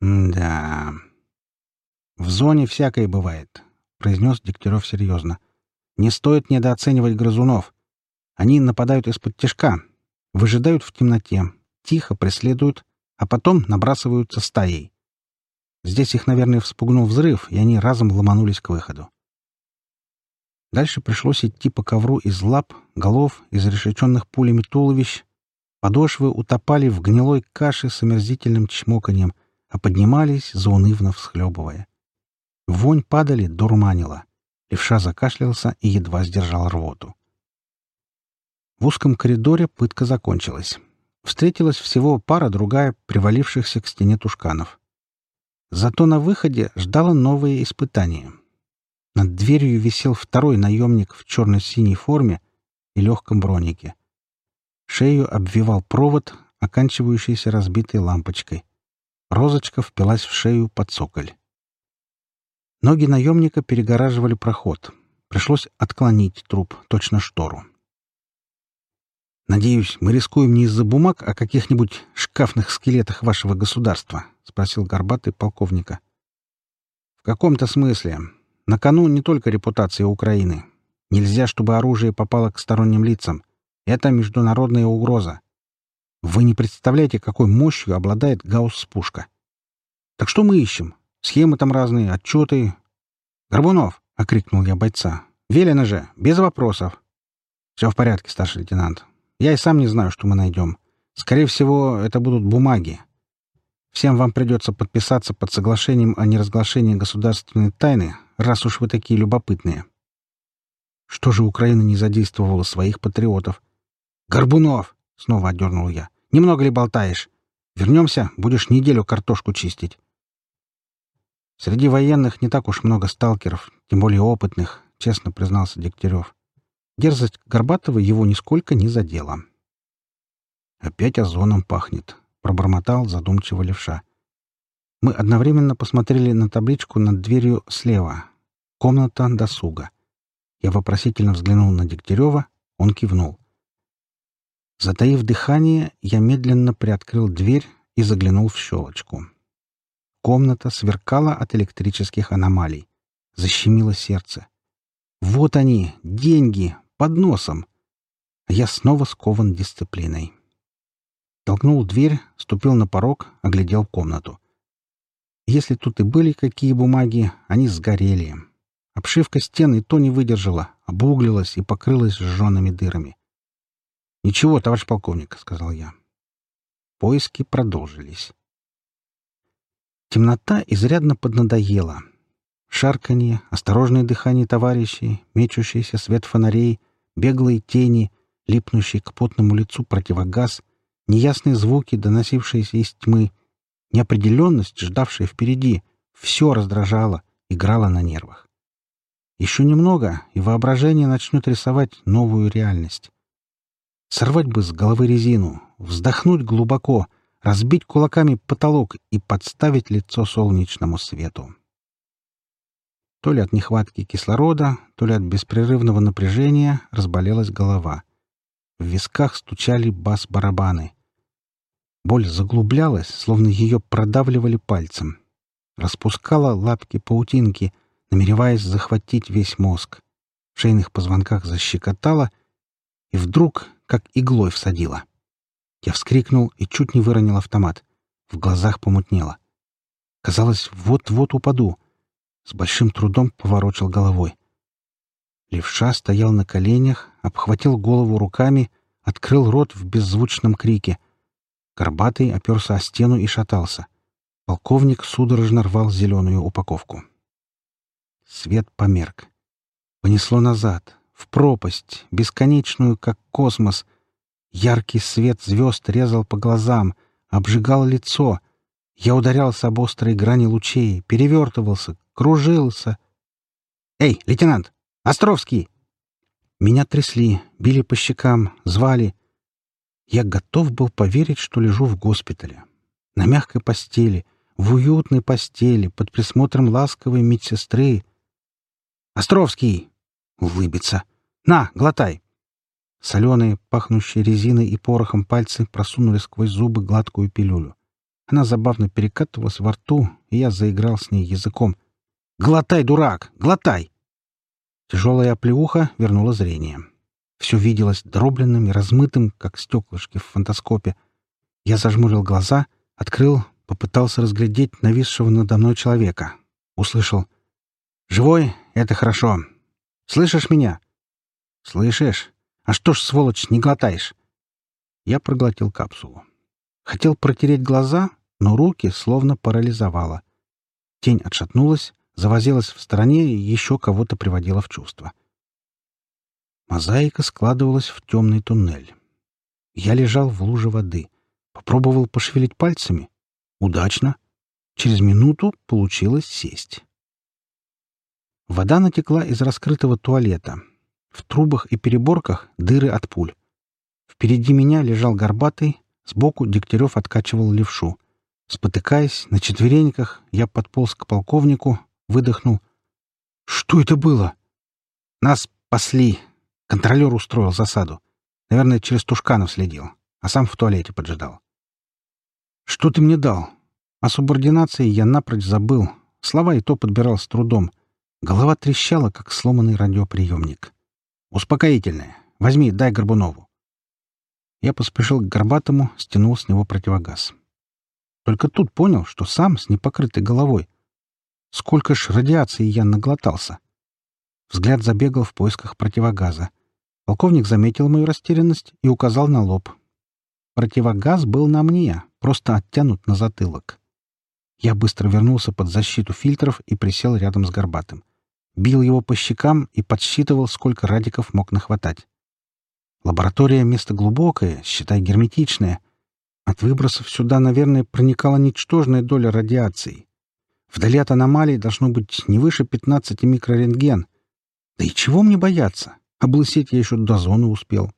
«Да...» «В зоне всякое бывает», — произнес Дегтярев серьезно. «Не стоит недооценивать грызунов. Они нападают из-под тяжка, выжидают в темноте, тихо преследуют, а потом набрасываются стаей. Здесь их, наверное, вспугнул взрыв, и они разом ломанулись к выходу. Дальше пришлось идти по ковру из лап, голов, из решеченных пулями туловищ. Подошвы утопали в гнилой каше с омерзительным чмоканьем, а поднимались, заунывно всхлебывая. Вонь падали, дурманила. Левша закашлялся и едва сдержал рвоту. В узком коридоре пытка закончилась. Встретилась всего пара-другая привалившихся к стене тушканов. Зато на выходе ждало новое испытание — над дверью висел второй наемник в черно-синей форме и легком бронике. Шею обвивал провод, оканчивающийся разбитой лампочкой. Розочка впилась в шею под соколь. Ноги наемника перегораживали проход. Пришлось отклонить труп, точно штору. «Надеюсь, мы рискуем не из-за бумаг, а каких-нибудь шкафных скелетах вашего государства?» — спросил горбатый полковника. «В каком-то смысле. На кону не только репутация Украины. Нельзя, чтобы оружие попало к сторонним лицам. Это международная угроза. Вы не представляете, какой мощью обладает гаусс-пушка. Так что мы ищем? Схемы там разные, отчеты. «Горбунов!» — окрикнул я бойца. «Велено же! Без вопросов!» «Все в порядке, старший лейтенант. Я и сам не знаю, что мы найдем. Скорее всего, это будут бумаги. Всем вам придется подписаться под соглашением о неразглашении государственной тайны, раз уж вы такие любопытные. Что же Украина не задействовала своих патриотов? Горбунов! Снова отдернул я. Немного ли болтаешь? Вернемся, будешь неделю картошку чистить. Среди военных не так уж много сталкеров, тем более опытных, честно признался Дегтярев. Дерзость Горбатова его нисколько не задела. «Опять озоном пахнет», — пробормотал задумчиво левша. Мы одновременно посмотрели на табличку над дверью слева. «Комната досуга». Я вопросительно взглянул на Дегтярева, он кивнул. Затаив дыхание, я медленно приоткрыл дверь и заглянул в щелочку. Комната сверкала от электрических аномалий. Защемило сердце. «Вот они, деньги, под носом!» Я снова скован дисциплиной. Толкнул дверь, ступил на порог, оглядел комнату — если тут и были какие бумаги, они сгорели. Обшивка стен и то не выдержала, обуглилась и покрылась сжженными дырами. «Ничего, товарищ полковник», — сказал я. Поиски продолжились. Темнота изрядно поднадоела. Шарканье, осторожное дыхание товарищей, мечущийся свет фонарей, беглые тени, липнущий к потному лицу противогаз, неясные звуки, доносившиеся из тьмы — Неопределенность, ждавшая впереди, все раздражало, играло на нервах. Еще немного, и воображение начнет рисовать новую реальность. Сорвать бы с головы резину, вздохнуть глубоко, разбить кулаками потолок и подставить лицо солнечному свету. То ли от нехватки кислорода, то ли от беспрерывного напряжения разболелась голова. В висках стучали бас-барабаны — Боль заглублялась, словно ее продавливали пальцем. Распускала лапки паутинки, намереваясь захватить весь мозг. В шейных позвонках защекотала и вдруг как иглой всадила. Я вскрикнул и чуть не выронил автомат. В глазах помутнело. Казалось, вот-вот упаду. С большим трудом поворочил головой. Левша стоял на коленях, обхватил голову руками, открыл рот в беззвучном крике — Горбатый оперся о стену и шатался. Полковник судорожно рвал зеленую упаковку. Свет померк. Понесло назад, в пропасть, бесконечную, как космос. Яркий свет звезд резал по глазам, обжигал лицо. Я ударялся об острые грани лучей, перевертывался, кружился. «Эй, лейтенант! Островский!» Меня трясли, били по щекам, звали я готов был поверить, что лежу в госпитале. На мягкой постели, в уютной постели, под присмотром ласковой медсестры. «Островский!» — улыбится. «На, глотай!» Соленые, пахнущие резиной и порохом пальцы просунули сквозь зубы гладкую пилюлю. Она забавно перекатывалась во рту, и я заиграл с ней языком. «Глотай, дурак! Глотай!» Тяжелая оплеуха вернула зрение. Все виделось дробленным и размытым, как стеклышки в фантоскопе. Я зажмурил глаза, открыл, попытался разглядеть нависшего надо мной человека. Услышал. «Живой — это хорошо. Слышишь меня?» «Слышишь? А что ж, сволочь, не глотаешь?» Я проглотил капсулу. Хотел протереть глаза, но руки словно парализовало. Тень отшатнулась, завозилась в стороне и еще кого-то приводила в чувство. Мозаика складывалась в темный туннель. Я лежал в луже воды. Попробовал пошевелить пальцами. Удачно. Через минуту получилось сесть. Вода натекла из раскрытого туалета. В трубах и переборках дыры от пуль. Впереди меня лежал горбатый, сбоку Дегтярев откачивал левшу. Спотыкаясь, на четвереньках я подполз к полковнику, выдохнул. «Что это было?» «Нас пасли!» Контролер устроил засаду. Наверное, через Тушканов следил, а сам в туалете поджидал. «Что ты мне дал?» О субординации я напрочь забыл. Слова и то подбирал с трудом. Голова трещала, как сломанный радиоприемник. «Успокоительное. Возьми, дай Горбунову». Я поспешил к Горбатому, стянул с него противогаз. Только тут понял, что сам с непокрытой головой. Сколько ж радиации я наглотался. Взгляд забегал в поисках противогаза. Полковник заметил мою растерянность и указал на лоб. Противогаз был на мне, просто оттянут на затылок. Я быстро вернулся под защиту фильтров и присел рядом с Горбатым. Бил его по щекам и подсчитывал, сколько радиков мог нахватать. Лаборатория — место глубокое, считай, герметичное. От выбросов сюда, наверное, проникала ничтожная доля радиации. Вдали от аномалий должно быть не выше 15 микрорентген. Да и чего мне бояться? Облысеть я еще до зоны успел.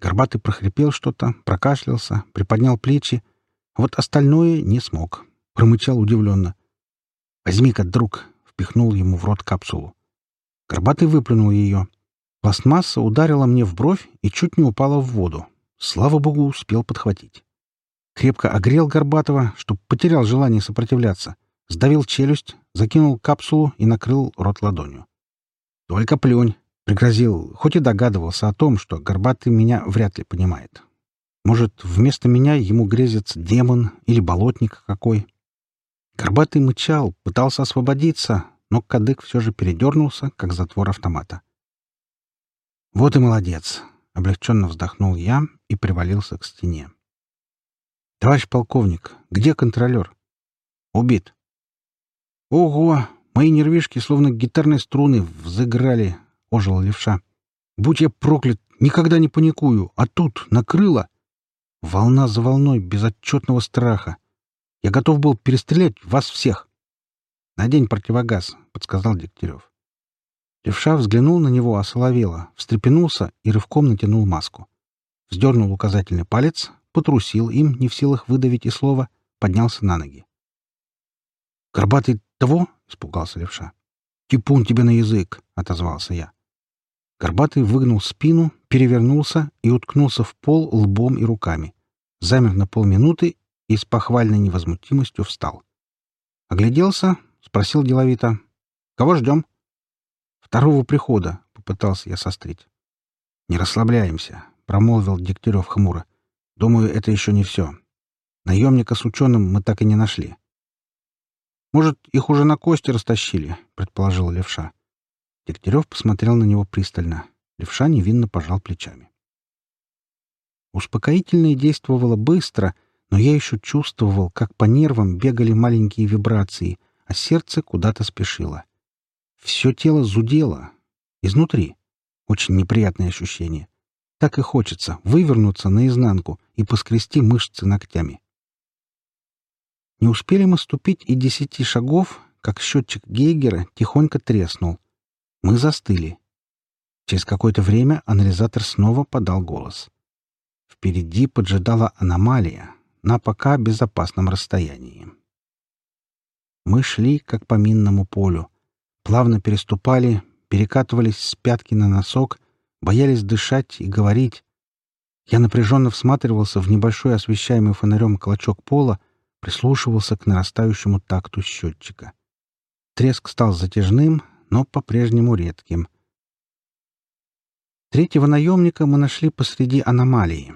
Горбатый прохрипел что-то, прокашлялся, приподнял плечи. А вот остальное не смог. Промычал удивленно. «Возьми-ка, друг!» — впихнул ему в рот капсулу. Горбатый выплюнул ее. Пластмасса ударила мне в бровь и чуть не упала в воду. Слава богу, успел подхватить. Крепко огрел Горбатого, чтоб потерял желание сопротивляться. Сдавил челюсть, закинул капсулу и накрыл рот ладонью. «Только плюнь!» Пригрозил, хоть и догадывался о том, что Горбатый меня вряд ли понимает. Может, вместо меня ему грезится демон или болотник какой. Горбатый мычал, пытался освободиться, но кадык все же передернулся, как затвор автомата. «Вот и молодец!» — облегченно вздохнул я и привалился к стене. «Товарищ полковник, где контролер?» «Убит». «Ого! Мои нервишки словно гитарные струны взыграли, — ожил левша. «Будь я проклят, никогда не паникую, а тут накрыло!» Волна за волной безотчетного страха. Я готов был перестрелять вас всех. — Надень противогаз, — подсказал Дегтярев. Левша взглянул на него, осоловело, встрепенулся и рывком натянул маску. Вздернул указательный палец, потрусил им, не в силах выдавить и слова, поднялся на ноги. — Горбатый того? — испугался левша. — Типун тебе на язык, — отозвался я. Горбатый выгнул спину, перевернулся и уткнулся в пол лбом и руками. Замер на полминуты и с похвальной невозмутимостью встал. Огляделся, спросил деловито. «Кого ждем?» «Второго прихода», — попытался я сострить. «Не расслабляемся», — промолвил Дегтярев хмуро. «Думаю, это еще не все. Наемника с ученым мы так и не нашли». «Может, их уже на кости растащили», — предположил левша. Дегтярев посмотрел на него пристально. Левша невинно пожал плечами. Успокоительное действовало быстро, но я еще чувствовал, как по нервам бегали маленькие вибрации, а сердце куда-то спешило. Все тело зудело. Изнутри. Очень неприятное ощущение. Так и хочется вывернуться наизнанку и поскрести мышцы ногтями. Не успели мы ступить и десяти шагов, как счетчик Гейгера тихонько треснул — мы застыли. Через какое-то время анализатор снова подал голос. Впереди поджидала аномалия на пока безопасном расстоянии. Мы шли, как по минному полю. Плавно переступали, перекатывались с пятки на носок, боялись дышать и говорить. Я напряженно всматривался в небольшой освещаемый фонарем клочок пола, прислушивался к нарастающему такту счетчика. Треск стал затяжным, но по-прежнему редким. Третьего наемника мы нашли посреди аномалии.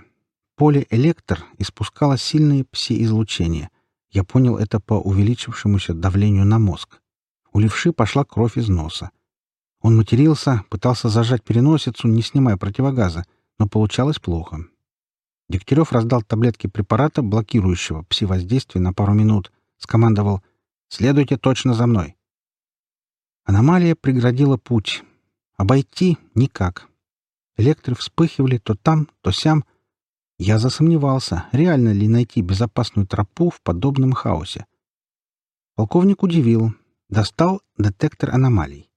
Поле «Электр» испускало сильные пси-излучения. Я понял это по увеличившемуся давлению на мозг. У левши пошла кровь из носа. Он матерился, пытался зажать переносицу, не снимая противогаза, но получалось плохо. Дегтярев раздал таблетки препарата, блокирующего пси-воздействие на пару минут, скомандовал «Следуйте точно за мной». Аномалия преградила путь. Обойти никак. Электры вспыхивали то там, то сям. Я засомневался, реально ли найти безопасную тропу в подобном хаосе. Полковник удивил. Достал детектор аномалий.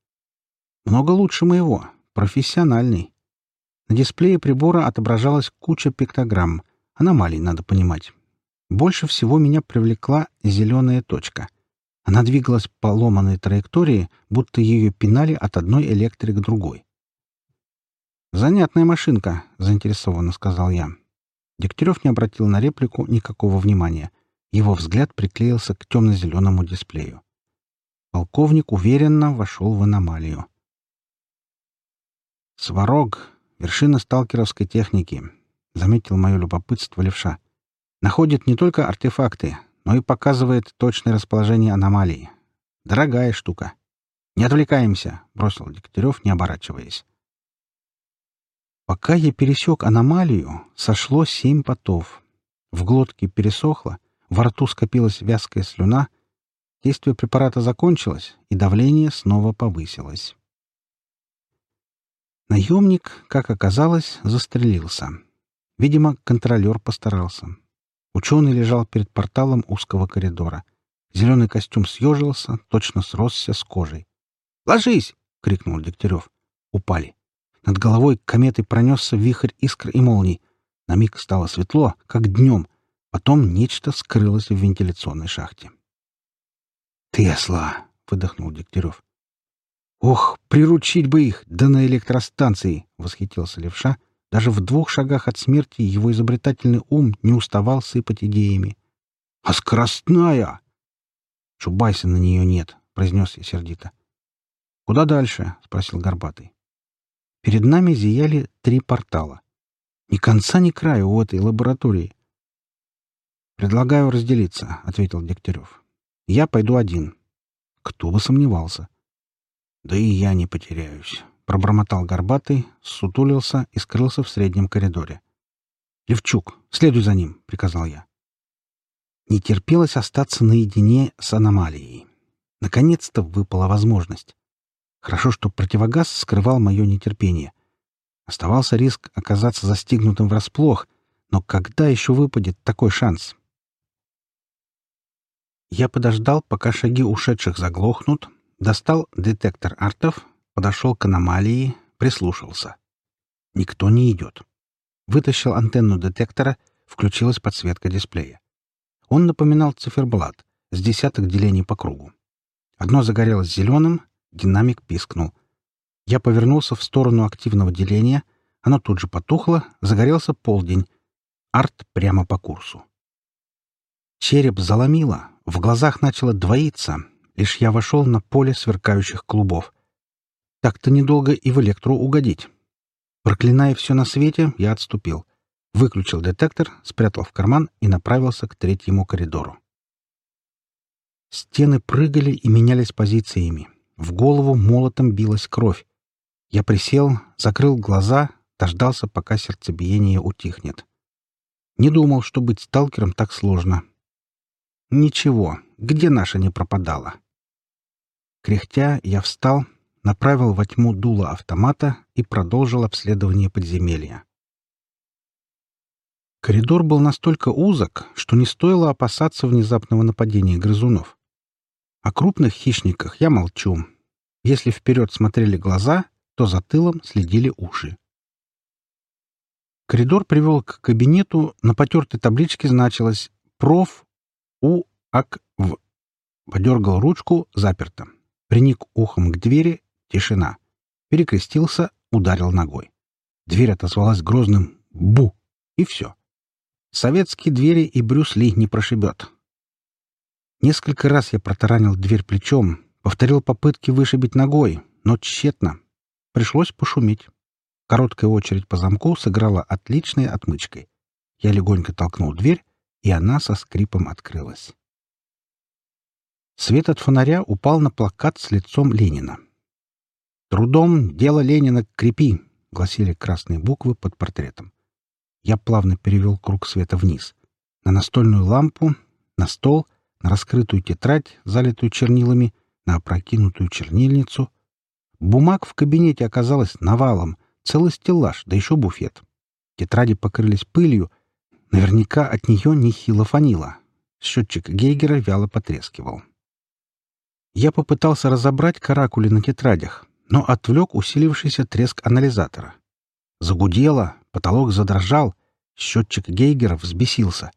Много лучше моего, профессиональный. На дисплее прибора отображалась куча пиктограмм. Аномалий, надо понимать. Больше всего меня привлекла зеленая точка — она двигалась по ломаной траектории, будто ее пинали от одной электрик к другой. «Занятная машинка», — заинтересованно сказал я. Дегтярев не обратил на реплику никакого внимания. Его взгляд приклеился к темно-зеленому дисплею. Полковник уверенно вошел в аномалию. «Сварог — вершина сталкеровской техники», — заметил мое любопытство левша. «Находит не только артефакты, но и показывает точное расположение аномалии. Дорогая штука. «Не отвлекаемся», — бросил Дегтярев, не оборачиваясь. Пока я пересек аномалию, сошло семь потов. В глотке пересохло, во рту скопилась вязкая слюна, действие препарата закончилось, и давление снова повысилось. Наемник, как оказалось, застрелился. Видимо, контролер постарался. Ученый лежал перед порталом узкого коридора. Зеленый костюм съежился, точно сросся с кожей. «Ложись!» — крикнул Дегтярев. Упали. Над головой кометы пронесся вихрь искр и молний. На миг стало светло, как днем. Потом нечто скрылось в вентиляционной шахте. «Тесла!» — выдохнул Дегтярев. «Ох, приручить бы их, да на электростанции!» — восхитился левша даже в двух шагах от смерти его изобретательный ум не уставал сыпать идеями. «А скоростная!» «Чубайса на нее нет», — произнес я сердито. «Куда дальше?» — спросил Горбатый. Перед нами зияли три портала. Ни конца, ни края у этой лаборатории. «Предлагаю разделиться», — ответил Дегтярев. «Я пойду один». Кто бы сомневался. «Да и я не потеряюсь» пробормотал горбатый, сутулился и скрылся в среднем коридоре. «Левчук, следуй за ним!» — приказал я. Не терпелось остаться наедине с аномалией. Наконец-то выпала возможность. Хорошо, что противогаз скрывал мое нетерпение. Оставался риск оказаться застигнутым врасплох, но когда еще выпадет такой шанс? Я подождал, пока шаги ушедших заглохнут, достал детектор артов, подошел к аномалии, прислушался. Никто не идет. Вытащил антенну детектора, включилась подсветка дисплея. Он напоминал циферблат с десяток делений по кругу. Одно загорелось зеленым, динамик пискнул. Я повернулся в сторону активного деления, оно тут же потухло, загорелся полдень. Арт прямо по курсу. Череп заломило, в глазах начало двоиться, лишь я вошел на поле сверкающих клубов. Так-то недолго и в электро угодить. Проклиная все на свете, я отступил. Выключил детектор, спрятал в карман и направился к третьему коридору. Стены прыгали и менялись позициями. В голову молотом билась кровь. Я присел, закрыл глаза, дождался, пока сердцебиение утихнет. Не думал, что быть сталкером так сложно. Ничего, где наша не пропадала? Кряхтя, я встал, направил во тьму дуло автомата и продолжил обследование подземелья. Коридор был настолько узок, что не стоило опасаться внезапного нападения грызунов. О крупных хищниках я молчу. Если вперед смотрели глаза, то за тылом следили уши. Коридор привел к кабинету, на потертой табличке значилось «Проф. У. Ак. В». Подергал ручку, заперто. Приник ухом к двери Тишина. Перекрестился, ударил ногой. Дверь отозвалась грозным «бу» и все. Советские двери и Брюс Ли не прошибет. Несколько раз я протаранил дверь плечом, повторил попытки вышибить ногой, но тщетно. Пришлось пошуметь. Короткая очередь по замку сыграла отличной отмычкой. Я легонько толкнул дверь, и она со скрипом открылась. Свет от фонаря упал на плакат с лицом Ленина. «Трудом дело Ленина крепи», — гласили красные буквы под портретом. Я плавно перевел круг света вниз. На настольную лампу, на стол, на раскрытую тетрадь, залитую чернилами, на опрокинутую чернильницу. Бумаг в кабинете оказалось навалом, целый стеллаж, да еще буфет. Тетради покрылись пылью, наверняка от нее нехило фанило. Счетчик Гейгера вяло потрескивал. Я попытался разобрать каракули на тетрадях, но отвлек усилившийся треск анализатора. Загудело, потолок задрожал, счетчик Гейгера взбесился.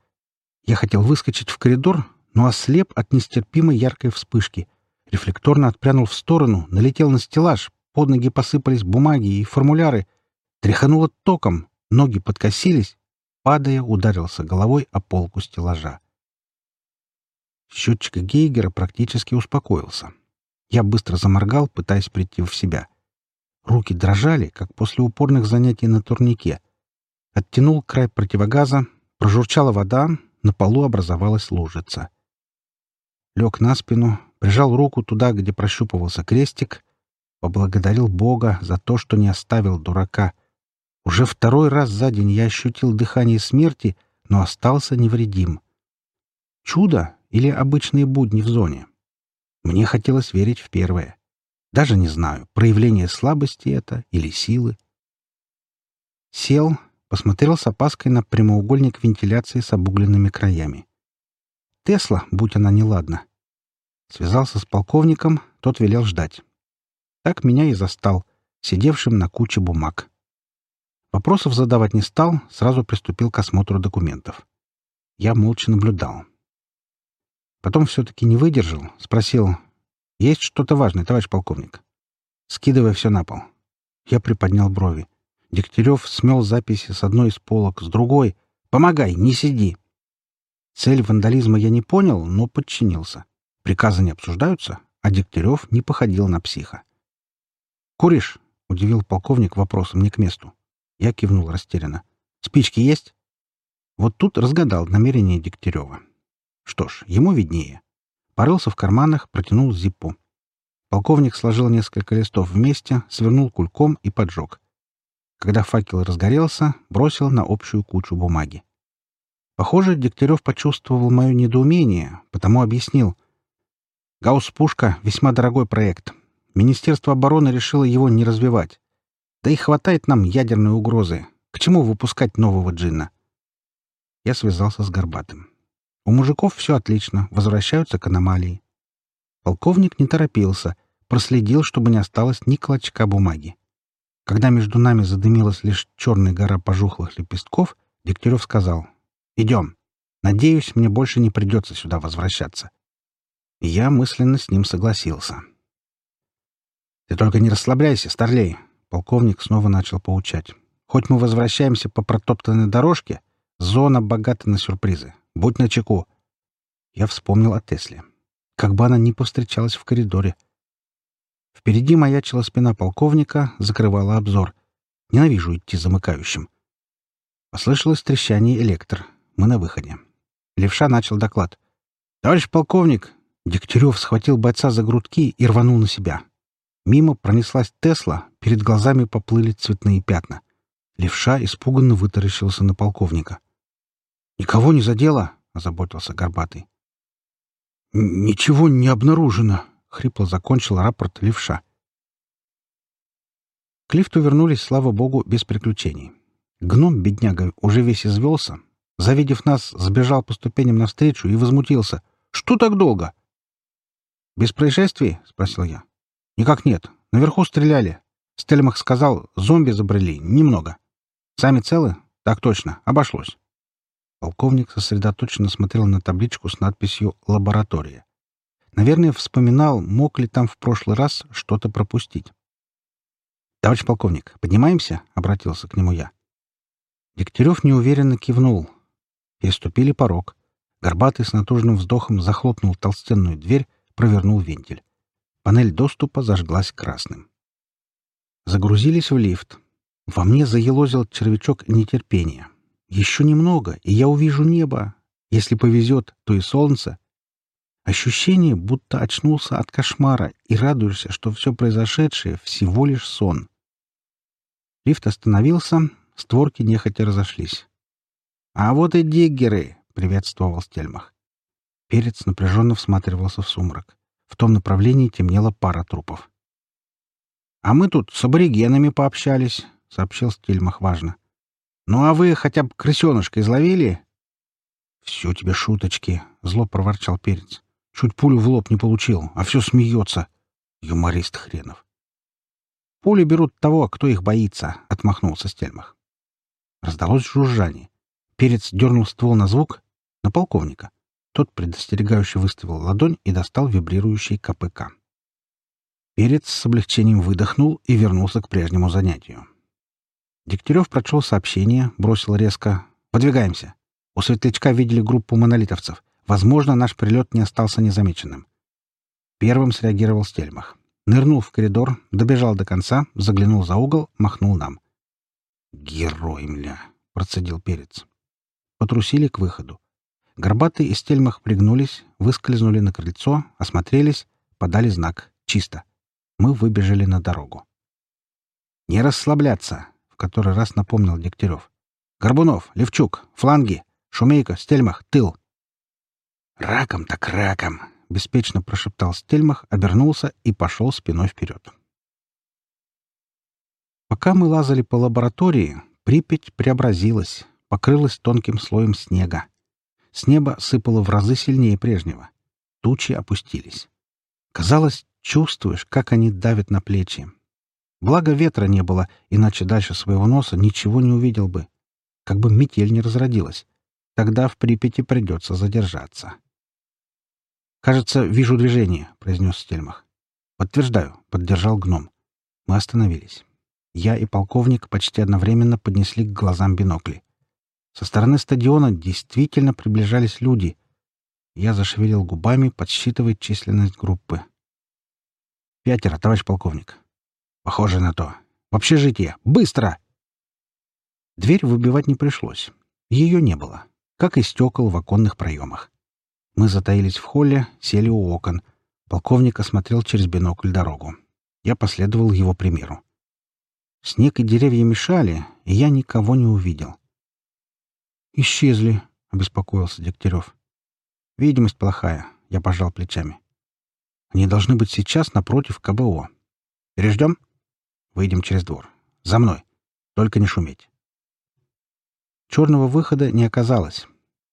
Я хотел выскочить в коридор, но ослеп от нестерпимо яркой вспышки. Рефлекторно отпрянул в сторону, налетел на стеллаж, под ноги посыпались бумаги и формуляры. Тряхануло током, ноги подкосились, падая, ударился головой о полку стеллажа. Счетчик Гейгера практически успокоился. Я быстро заморгал, пытаясь прийти в себя. Руки дрожали, как после упорных занятий на турнике. Оттянул край противогаза, прожурчала вода, на полу образовалась лужица. Лег на спину, прижал руку туда, где прощупывался крестик, поблагодарил Бога за то, что не оставил дурака. Уже второй раз за день я ощутил дыхание смерти, но остался невредим. Чудо или обычные будни в зоне? Мне хотелось верить в первое. Даже не знаю, проявление слабости это или силы. Сел, посмотрел с опаской на прямоугольник вентиляции с обугленными краями. Тесла, будь она неладна. Связался с полковником, тот велел ждать. Так меня и застал, сидевшим на куче бумаг. Вопросов задавать не стал, сразу приступил к осмотру документов. Я молча наблюдал. Потом все-таки не выдержал, спросил, «Есть что-то важное, товарищ полковник?» Скидывая все на пол. Я приподнял брови. Дегтярев смел записи с одной из полок, с другой. «Помогай, не сиди!» Цель вандализма я не понял, но подчинился. Приказы не обсуждаются, а Дегтярев не походил на психа. «Куришь?» — удивил полковник вопросом не к месту. Я кивнул растерянно. «Спички есть?» Вот тут разгадал намерение Дегтярева. Что ж, ему виднее. Порылся в карманах, протянул зиппу. Полковник сложил несколько листов вместе, свернул кульком и поджег. Когда факел разгорелся, бросил на общую кучу бумаги. Похоже, Дегтярев почувствовал мое недоумение, потому объяснил. «Гаусс-пушка — весьма дорогой проект. Министерство обороны решило его не развивать. Да и хватает нам ядерной угрозы. К чему выпускать нового джинна?» Я связался с Горбатым. У мужиков все отлично, возвращаются к аномалии. Полковник не торопился, проследил, чтобы не осталось ни клочка бумаги. Когда между нами задымилась лишь черная гора пожухлых лепестков, Дегтярев сказал «Идем. Надеюсь, мне больше не придется сюда возвращаться». И я мысленно с ним согласился. «Ты только не расслабляйся, старлей!» Полковник снова начал поучать. «Хоть мы возвращаемся по протоптанной дорожке, зона богата на сюрпризы. Будь начеку!» Я вспомнил о Тесле. Как бы она ни повстречалась в коридоре. Впереди маячила спина полковника, закрывала обзор. Ненавижу идти замыкающим. Послышалось трещание электр. Мы на выходе. Левша начал доклад. «Товарищ полковник!» Дегтярев схватил бойца за грудки и рванул на себя. Мимо пронеслась Тесла, перед глазами поплыли цветные пятна. Левша испуганно вытаращился на полковника. — «Никого не задело?» — озаботился Горбатый. «Ничего не обнаружено», — хрипло закончил рапорт левша. К лифту вернулись, слава богу, без приключений. Гном, бедняга, уже весь извелся. Завидев нас, сбежал по ступеням навстречу и возмутился. «Что так долго?» «Без происшествий?» — спросил я. «Никак нет. Наверху стреляли. Стельмах сказал, зомби забрели. Немного. Сами целы? Так точно. Обошлось». Полковник сосредоточенно смотрел на табличку с надписью «Лаборатория». Наверное, вспоминал, мог ли там в прошлый раз что-то пропустить. «Товарищ полковник, поднимаемся?» — обратился к нему я. Дегтярев неуверенно кивнул. И ступили порог. Горбатый с натужным вздохом захлопнул толстенную дверь, провернул вентиль. Панель доступа зажглась красным. Загрузились в лифт. Во мне заелозил червячок нетерпения. Еще немного, и я увижу небо. Если повезет, то и солнце. Ощущение, будто очнулся от кошмара и радуешься, что все произошедшее — всего лишь сон. Лифт остановился, створки нехотя разошлись. «А вот и диггеры!» — приветствовал Стельмах. Перец напряженно всматривался в сумрак. В том направлении темнела пара трупов. «А мы тут с аборигенами пообщались», — сообщил Стельмах важно. Ну а вы хотя бы крысенышка изловили? — Все тебе шуточки, — зло проворчал перец. — Чуть пулю в лоб не получил, а все смеется. Юморист хренов. — Пули берут того, кто их боится, — отмахнулся Стельмах. Раздалось жужжание. Перец дернул ствол на звук, на полковника. Тот предостерегающе выставил ладонь и достал вибрирующий КПК. Перец с облегчением выдохнул и вернулся к прежнему занятию. Дегтярев прочел сообщение, бросил резко «Подвигаемся». У светлячка видели группу монолитовцев. Возможно, наш прилет не остался незамеченным. Первым среагировал Стельмах. Нырнул в коридор, добежал до конца, заглянул за угол, махнул нам. «Герой, мля!» — процедил Перец. Потрусили к выходу. Горбатый и Стельмах пригнулись, выскользнули на крыльцо, осмотрелись, подали знак «Чисто». Мы выбежали на дорогу. «Не расслабляться!» который раз напомнил Дегтярев. «Горбунов, Левчук, фланги, Шумейка, Стельмах, тыл!» «Раком так раком!» — беспечно прошептал Стельмах, обернулся и пошел спиной вперед. Пока мы лазали по лаборатории, Припять преобразилась, покрылась тонким слоем снега. С неба сыпало в разы сильнее прежнего. Тучи опустились. Казалось, чувствуешь, как они давят на плечи, Благо ветра не было, иначе дальше своего носа ничего не увидел бы. Как бы метель не разродилась. Тогда в Припяти придется задержаться. «Кажется, вижу движение», — произнес Стельмах. «Подтверждаю», — поддержал гном. Мы остановились. Я и полковник почти одновременно поднесли к глазам бинокли. Со стороны стадиона действительно приближались люди. Я зашевелил губами, подсчитывая численность группы. «Пятеро, товарищ полковник. Похоже на то. В общежитие! Быстро!» Дверь выбивать не пришлось. Ее не было, как и стекол в оконных проемах. Мы затаились в холле, сели у окон. Полковник осмотрел через бинокль дорогу. Я последовал его примеру. Снег и деревья мешали, и я никого не увидел. «Исчезли», — обеспокоился Дегтярев. «Видимость плохая», — я пожал плечами. «Они должны быть сейчас напротив КБО. Переждем?» Выйдем через двор. За мной. Только не шуметь. Черного выхода не оказалось.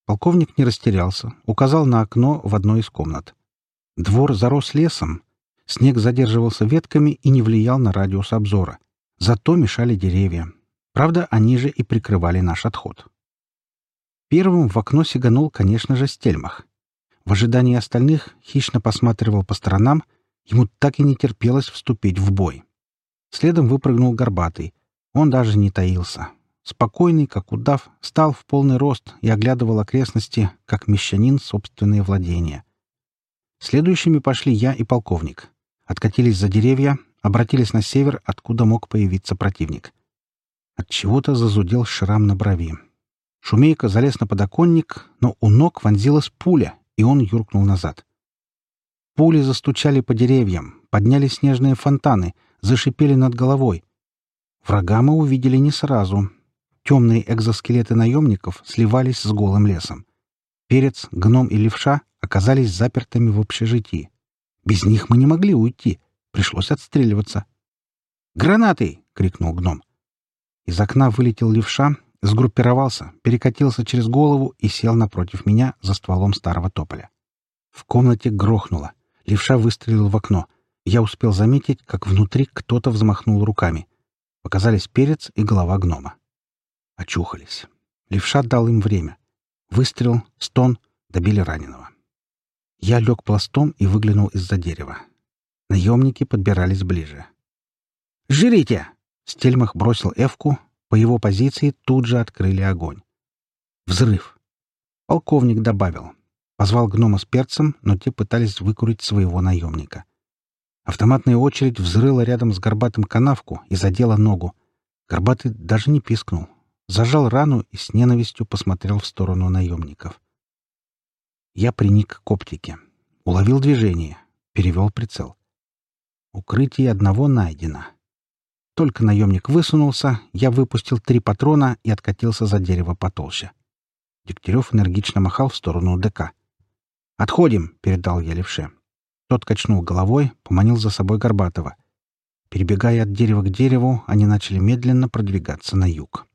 Полковник не растерялся, указал на окно в одной из комнат. Двор зарос лесом. Снег задерживался ветками и не влиял на радиус обзора. Зато мешали деревья. Правда, они же и прикрывали наш отход. Первым в окно сиганул, конечно же, Стельмах. В ожидании остальных хищно посматривал по сторонам, ему так и не терпелось вступить в бой. Следом выпрыгнул горбатый. Он даже не таился. Спокойный, как удав, стал в полный рост и оглядывал окрестности, как мещанин собственные владения. Следующими пошли я и полковник. Откатились за деревья, обратились на север, откуда мог появиться противник. От чего-то зазудел шрам на брови. Шумейка залез на подоконник, но у ног вонзилась пуля, и он юркнул назад. Пули застучали по деревьям, подняли снежные фонтаны — зашипели над головой. Врага мы увидели не сразу. Темные экзоскелеты наемников сливались с голым лесом. Перец, гном и левша оказались запертыми в общежитии. Без них мы не могли уйти. Пришлось отстреливаться. «Гранаты!» — крикнул гном. Из окна вылетел левша, сгруппировался, перекатился через голову и сел напротив меня за стволом старого тополя. В комнате грохнуло. Левша выстрелил в окно — я успел заметить, как внутри кто-то взмахнул руками. Показались перец и голова гнома. Очухались. Левша дал им время. Выстрел, стон, добили раненого. Я лег пластом и выглянул из-за дерева. Наемники подбирались ближе. «Жрите!» Стельмах бросил Эвку. По его позиции тут же открыли огонь. Взрыв. Полковник добавил. Позвал гнома с перцем, но те пытались выкурить своего наемника. Автоматная очередь взрыла рядом с горбатым канавку и задела ногу. Горбатый даже не пискнул. Зажал рану и с ненавистью посмотрел в сторону наемников. Я приник к оптике. Уловил движение. Перевел прицел. Укрытие одного найдено. Только наемник высунулся, я выпустил три патрона и откатился за дерево потолще. Дегтярев энергично махал в сторону ДК. «Отходим!» — передал я левше. Тот качнул головой, поманил за собой Горбатова. Перебегая от дерева к дереву, они начали медленно продвигаться на юг.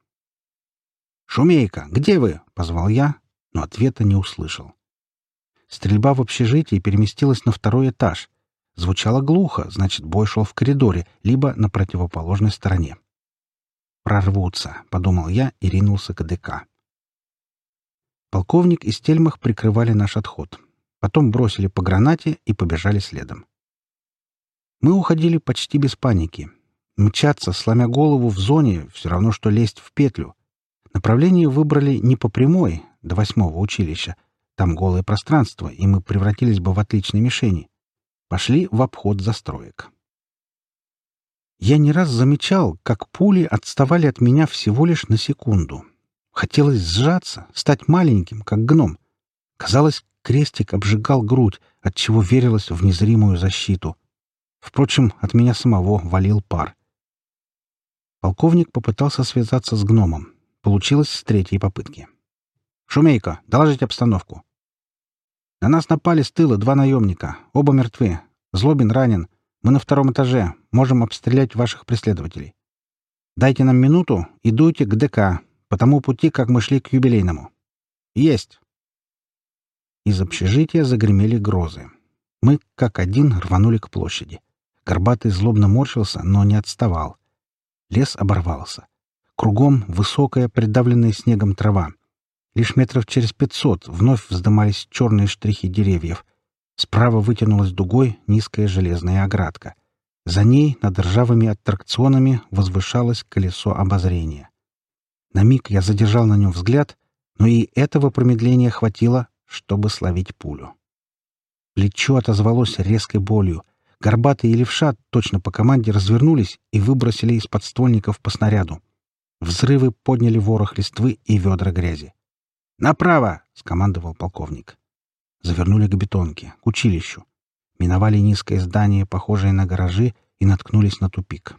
«Шумейка, где вы?» — позвал я, но ответа не услышал. Стрельба в общежитии переместилась на второй этаж. Звучало глухо, значит, бой шел в коридоре, либо на противоположной стороне. «Прорвутся», — подумал я и ринулся к ДК. Полковник и Стельмах прикрывали наш отход потом бросили по гранате и побежали следом. Мы уходили почти без паники. Мчаться, сломя голову в зоне, все равно, что лезть в петлю. Направление выбрали не по прямой, до восьмого училища. Там голое пространство, и мы превратились бы в отличные мишени. Пошли в обход застроек. Я не раз замечал, как пули отставали от меня всего лишь на секунду. Хотелось сжаться, стать маленьким, как гном. Казалось, Крестик обжигал грудь, отчего верилось в незримую защиту. Впрочем, от меня самого валил пар. Полковник попытался связаться с гномом. Получилось с третьей попытки. «Шумейка, доложите обстановку». «На нас напали с тыла два наемника. Оба мертвы. Злобин ранен. Мы на втором этаже. Можем обстрелять ваших преследователей. Дайте нам минуту и дуйте к ДК, по тому пути, как мы шли к юбилейному». «Есть!» Из общежития загремели грозы. Мы, как один, рванули к площади. Горбатый злобно морщился, но не отставал. Лес оборвался. Кругом высокая, придавленная снегом трава. Лишь метров через пятьсот вновь вздымались черные штрихи деревьев. Справа вытянулась дугой низкая железная оградка. За ней над ржавыми аттракционами возвышалось колесо обозрения. На миг я задержал на нем взгляд, но и этого промедления хватило, чтобы словить пулю. Плечо отозвалось резкой болью. Горбатый и левша точно по команде развернулись и выбросили из подствольников по снаряду. Взрывы подняли ворох листвы и ведра грязи. «Направо!» — скомандовал полковник. Завернули к бетонке, к училищу. Миновали низкое здание, похожее на гаражи, и наткнулись на тупик.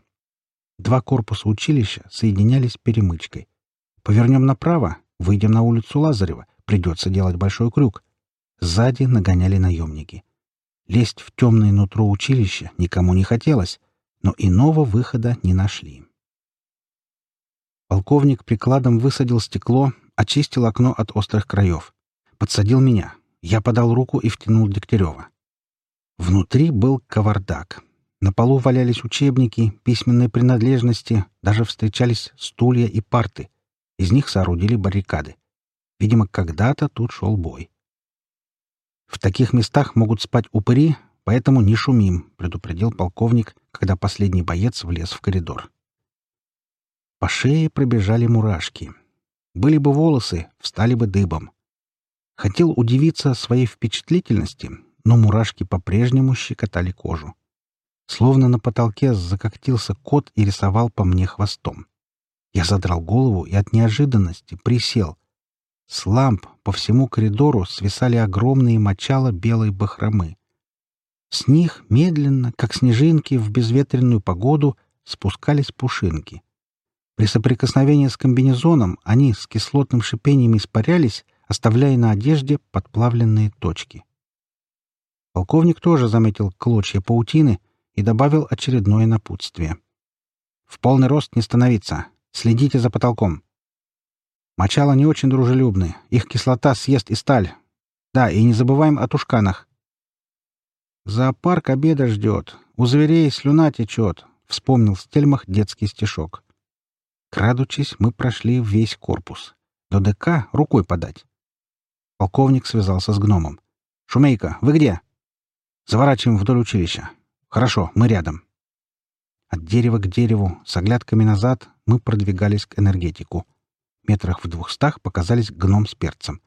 Два корпуса училища соединялись перемычкой. Повернем направо, выйдем на улицу Лазарева, придется делать большой крюк. Сзади нагоняли наемники. Лезть в темное нутро училища никому не хотелось, но иного выхода не нашли. Полковник прикладом высадил стекло, очистил окно от острых краев. Подсадил меня. Я подал руку и втянул Дегтярева. Внутри был кавардак. На полу валялись учебники, письменные принадлежности, даже встречались стулья и парты. Из них соорудили баррикады. Видимо, когда-то тут шел бой. «В таких местах могут спать упыри, поэтому не шумим», — предупредил полковник, когда последний боец влез в коридор. По шее пробежали мурашки. Были бы волосы, встали бы дыбом. Хотел удивиться своей впечатлительности, но мурашки по-прежнему щекотали кожу. Словно на потолке закоктился кот и рисовал по мне хвостом. Я задрал голову и от неожиданности присел — с ламп по всему коридору свисали огромные мочала белой бахромы. С них медленно, как снежинки в безветренную погоду, спускались пушинки. При соприкосновении с комбинезоном они с кислотным шипением испарялись, оставляя на одежде подплавленные точки. Полковник тоже заметил клочья паутины и добавил очередное напутствие. «В полный рост не становиться. Следите за потолком. Мочало не очень дружелюбны. Их кислота съест и сталь. Да, и не забываем о тушканах. «Зоопарк обеда ждет. У зверей слюна течет», — вспомнил в стельмах детский стишок. Крадучись, мы прошли весь корпус. До ДК рукой подать. Полковник связался с гномом. «Шумейка, вы где?» «Заворачиваем вдоль училища. Хорошо, мы рядом». От дерева к дереву, с оглядками назад, мы продвигались к энергетику — метрах в двухстах показались гном с перцем.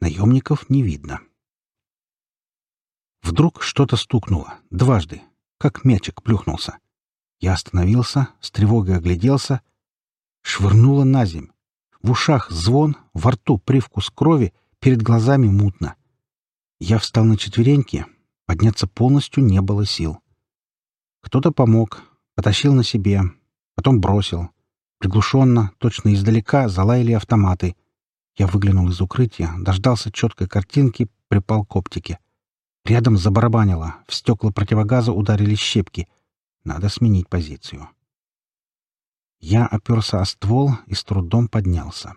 Наемников не видно. Вдруг что-то стукнуло, дважды, как мячик плюхнулся. Я остановился, с тревогой огляделся. Швырнуло на земь. В ушах звон, во рту привкус крови, перед глазами мутно. Я встал на четвереньки, подняться полностью не было сил. Кто-то помог, потащил на себе, потом бросил — Приглушенно, точно издалека, залаяли автоматы. Я выглянул из укрытия, дождался четкой картинки, припал к оптике. Рядом забарабанило, в стекла противогаза ударили щепки. Надо сменить позицию. Я оперся о ствол и с трудом поднялся.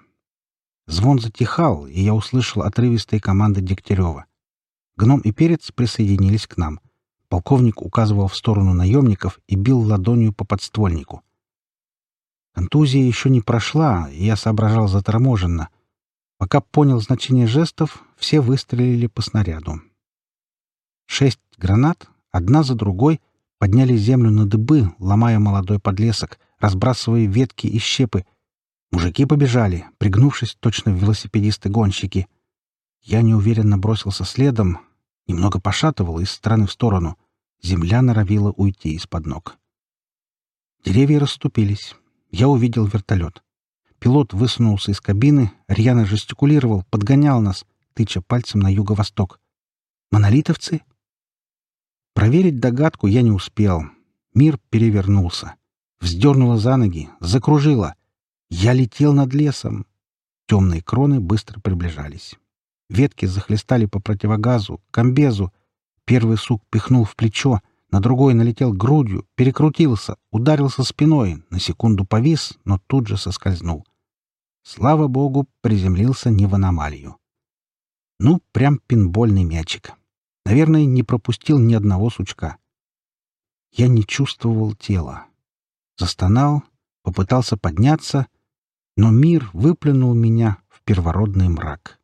Звон затихал, и я услышал отрывистые команды Дегтярева. Гном и Перец присоединились к нам. Полковник указывал в сторону наемников и бил ладонью по подствольнику — Контузия еще не прошла, и я соображал заторможенно. Пока понял значение жестов, все выстрелили по снаряду. Шесть гранат, одна за другой, подняли землю на дыбы, ломая молодой подлесок, разбрасывая ветки и щепы. Мужики побежали, пригнувшись точно в велосипедисты-гонщики. Я неуверенно бросился следом, немного пошатывал из стороны в сторону. Земля норовила уйти из-под ног. Деревья расступились я увидел вертолет. Пилот высунулся из кабины, рьяно жестикулировал, подгонял нас, тыча пальцем на юго-восток. «Монолитовцы?» Проверить догадку я не успел. Мир перевернулся. Вздернуло за ноги, закружило. Я летел над лесом. Темные кроны быстро приближались. Ветки захлестали по противогазу, комбезу. Первый сук пихнул в плечо — на другой налетел грудью, перекрутился, ударился спиной, на секунду повис, но тут же соскользнул. Слава богу, приземлился не в аномалию. Ну, прям пинбольный мячик. Наверное, не пропустил ни одного сучка. Я не чувствовал тела. Застонал, попытался подняться, но мир выплюнул меня в первородный мрак.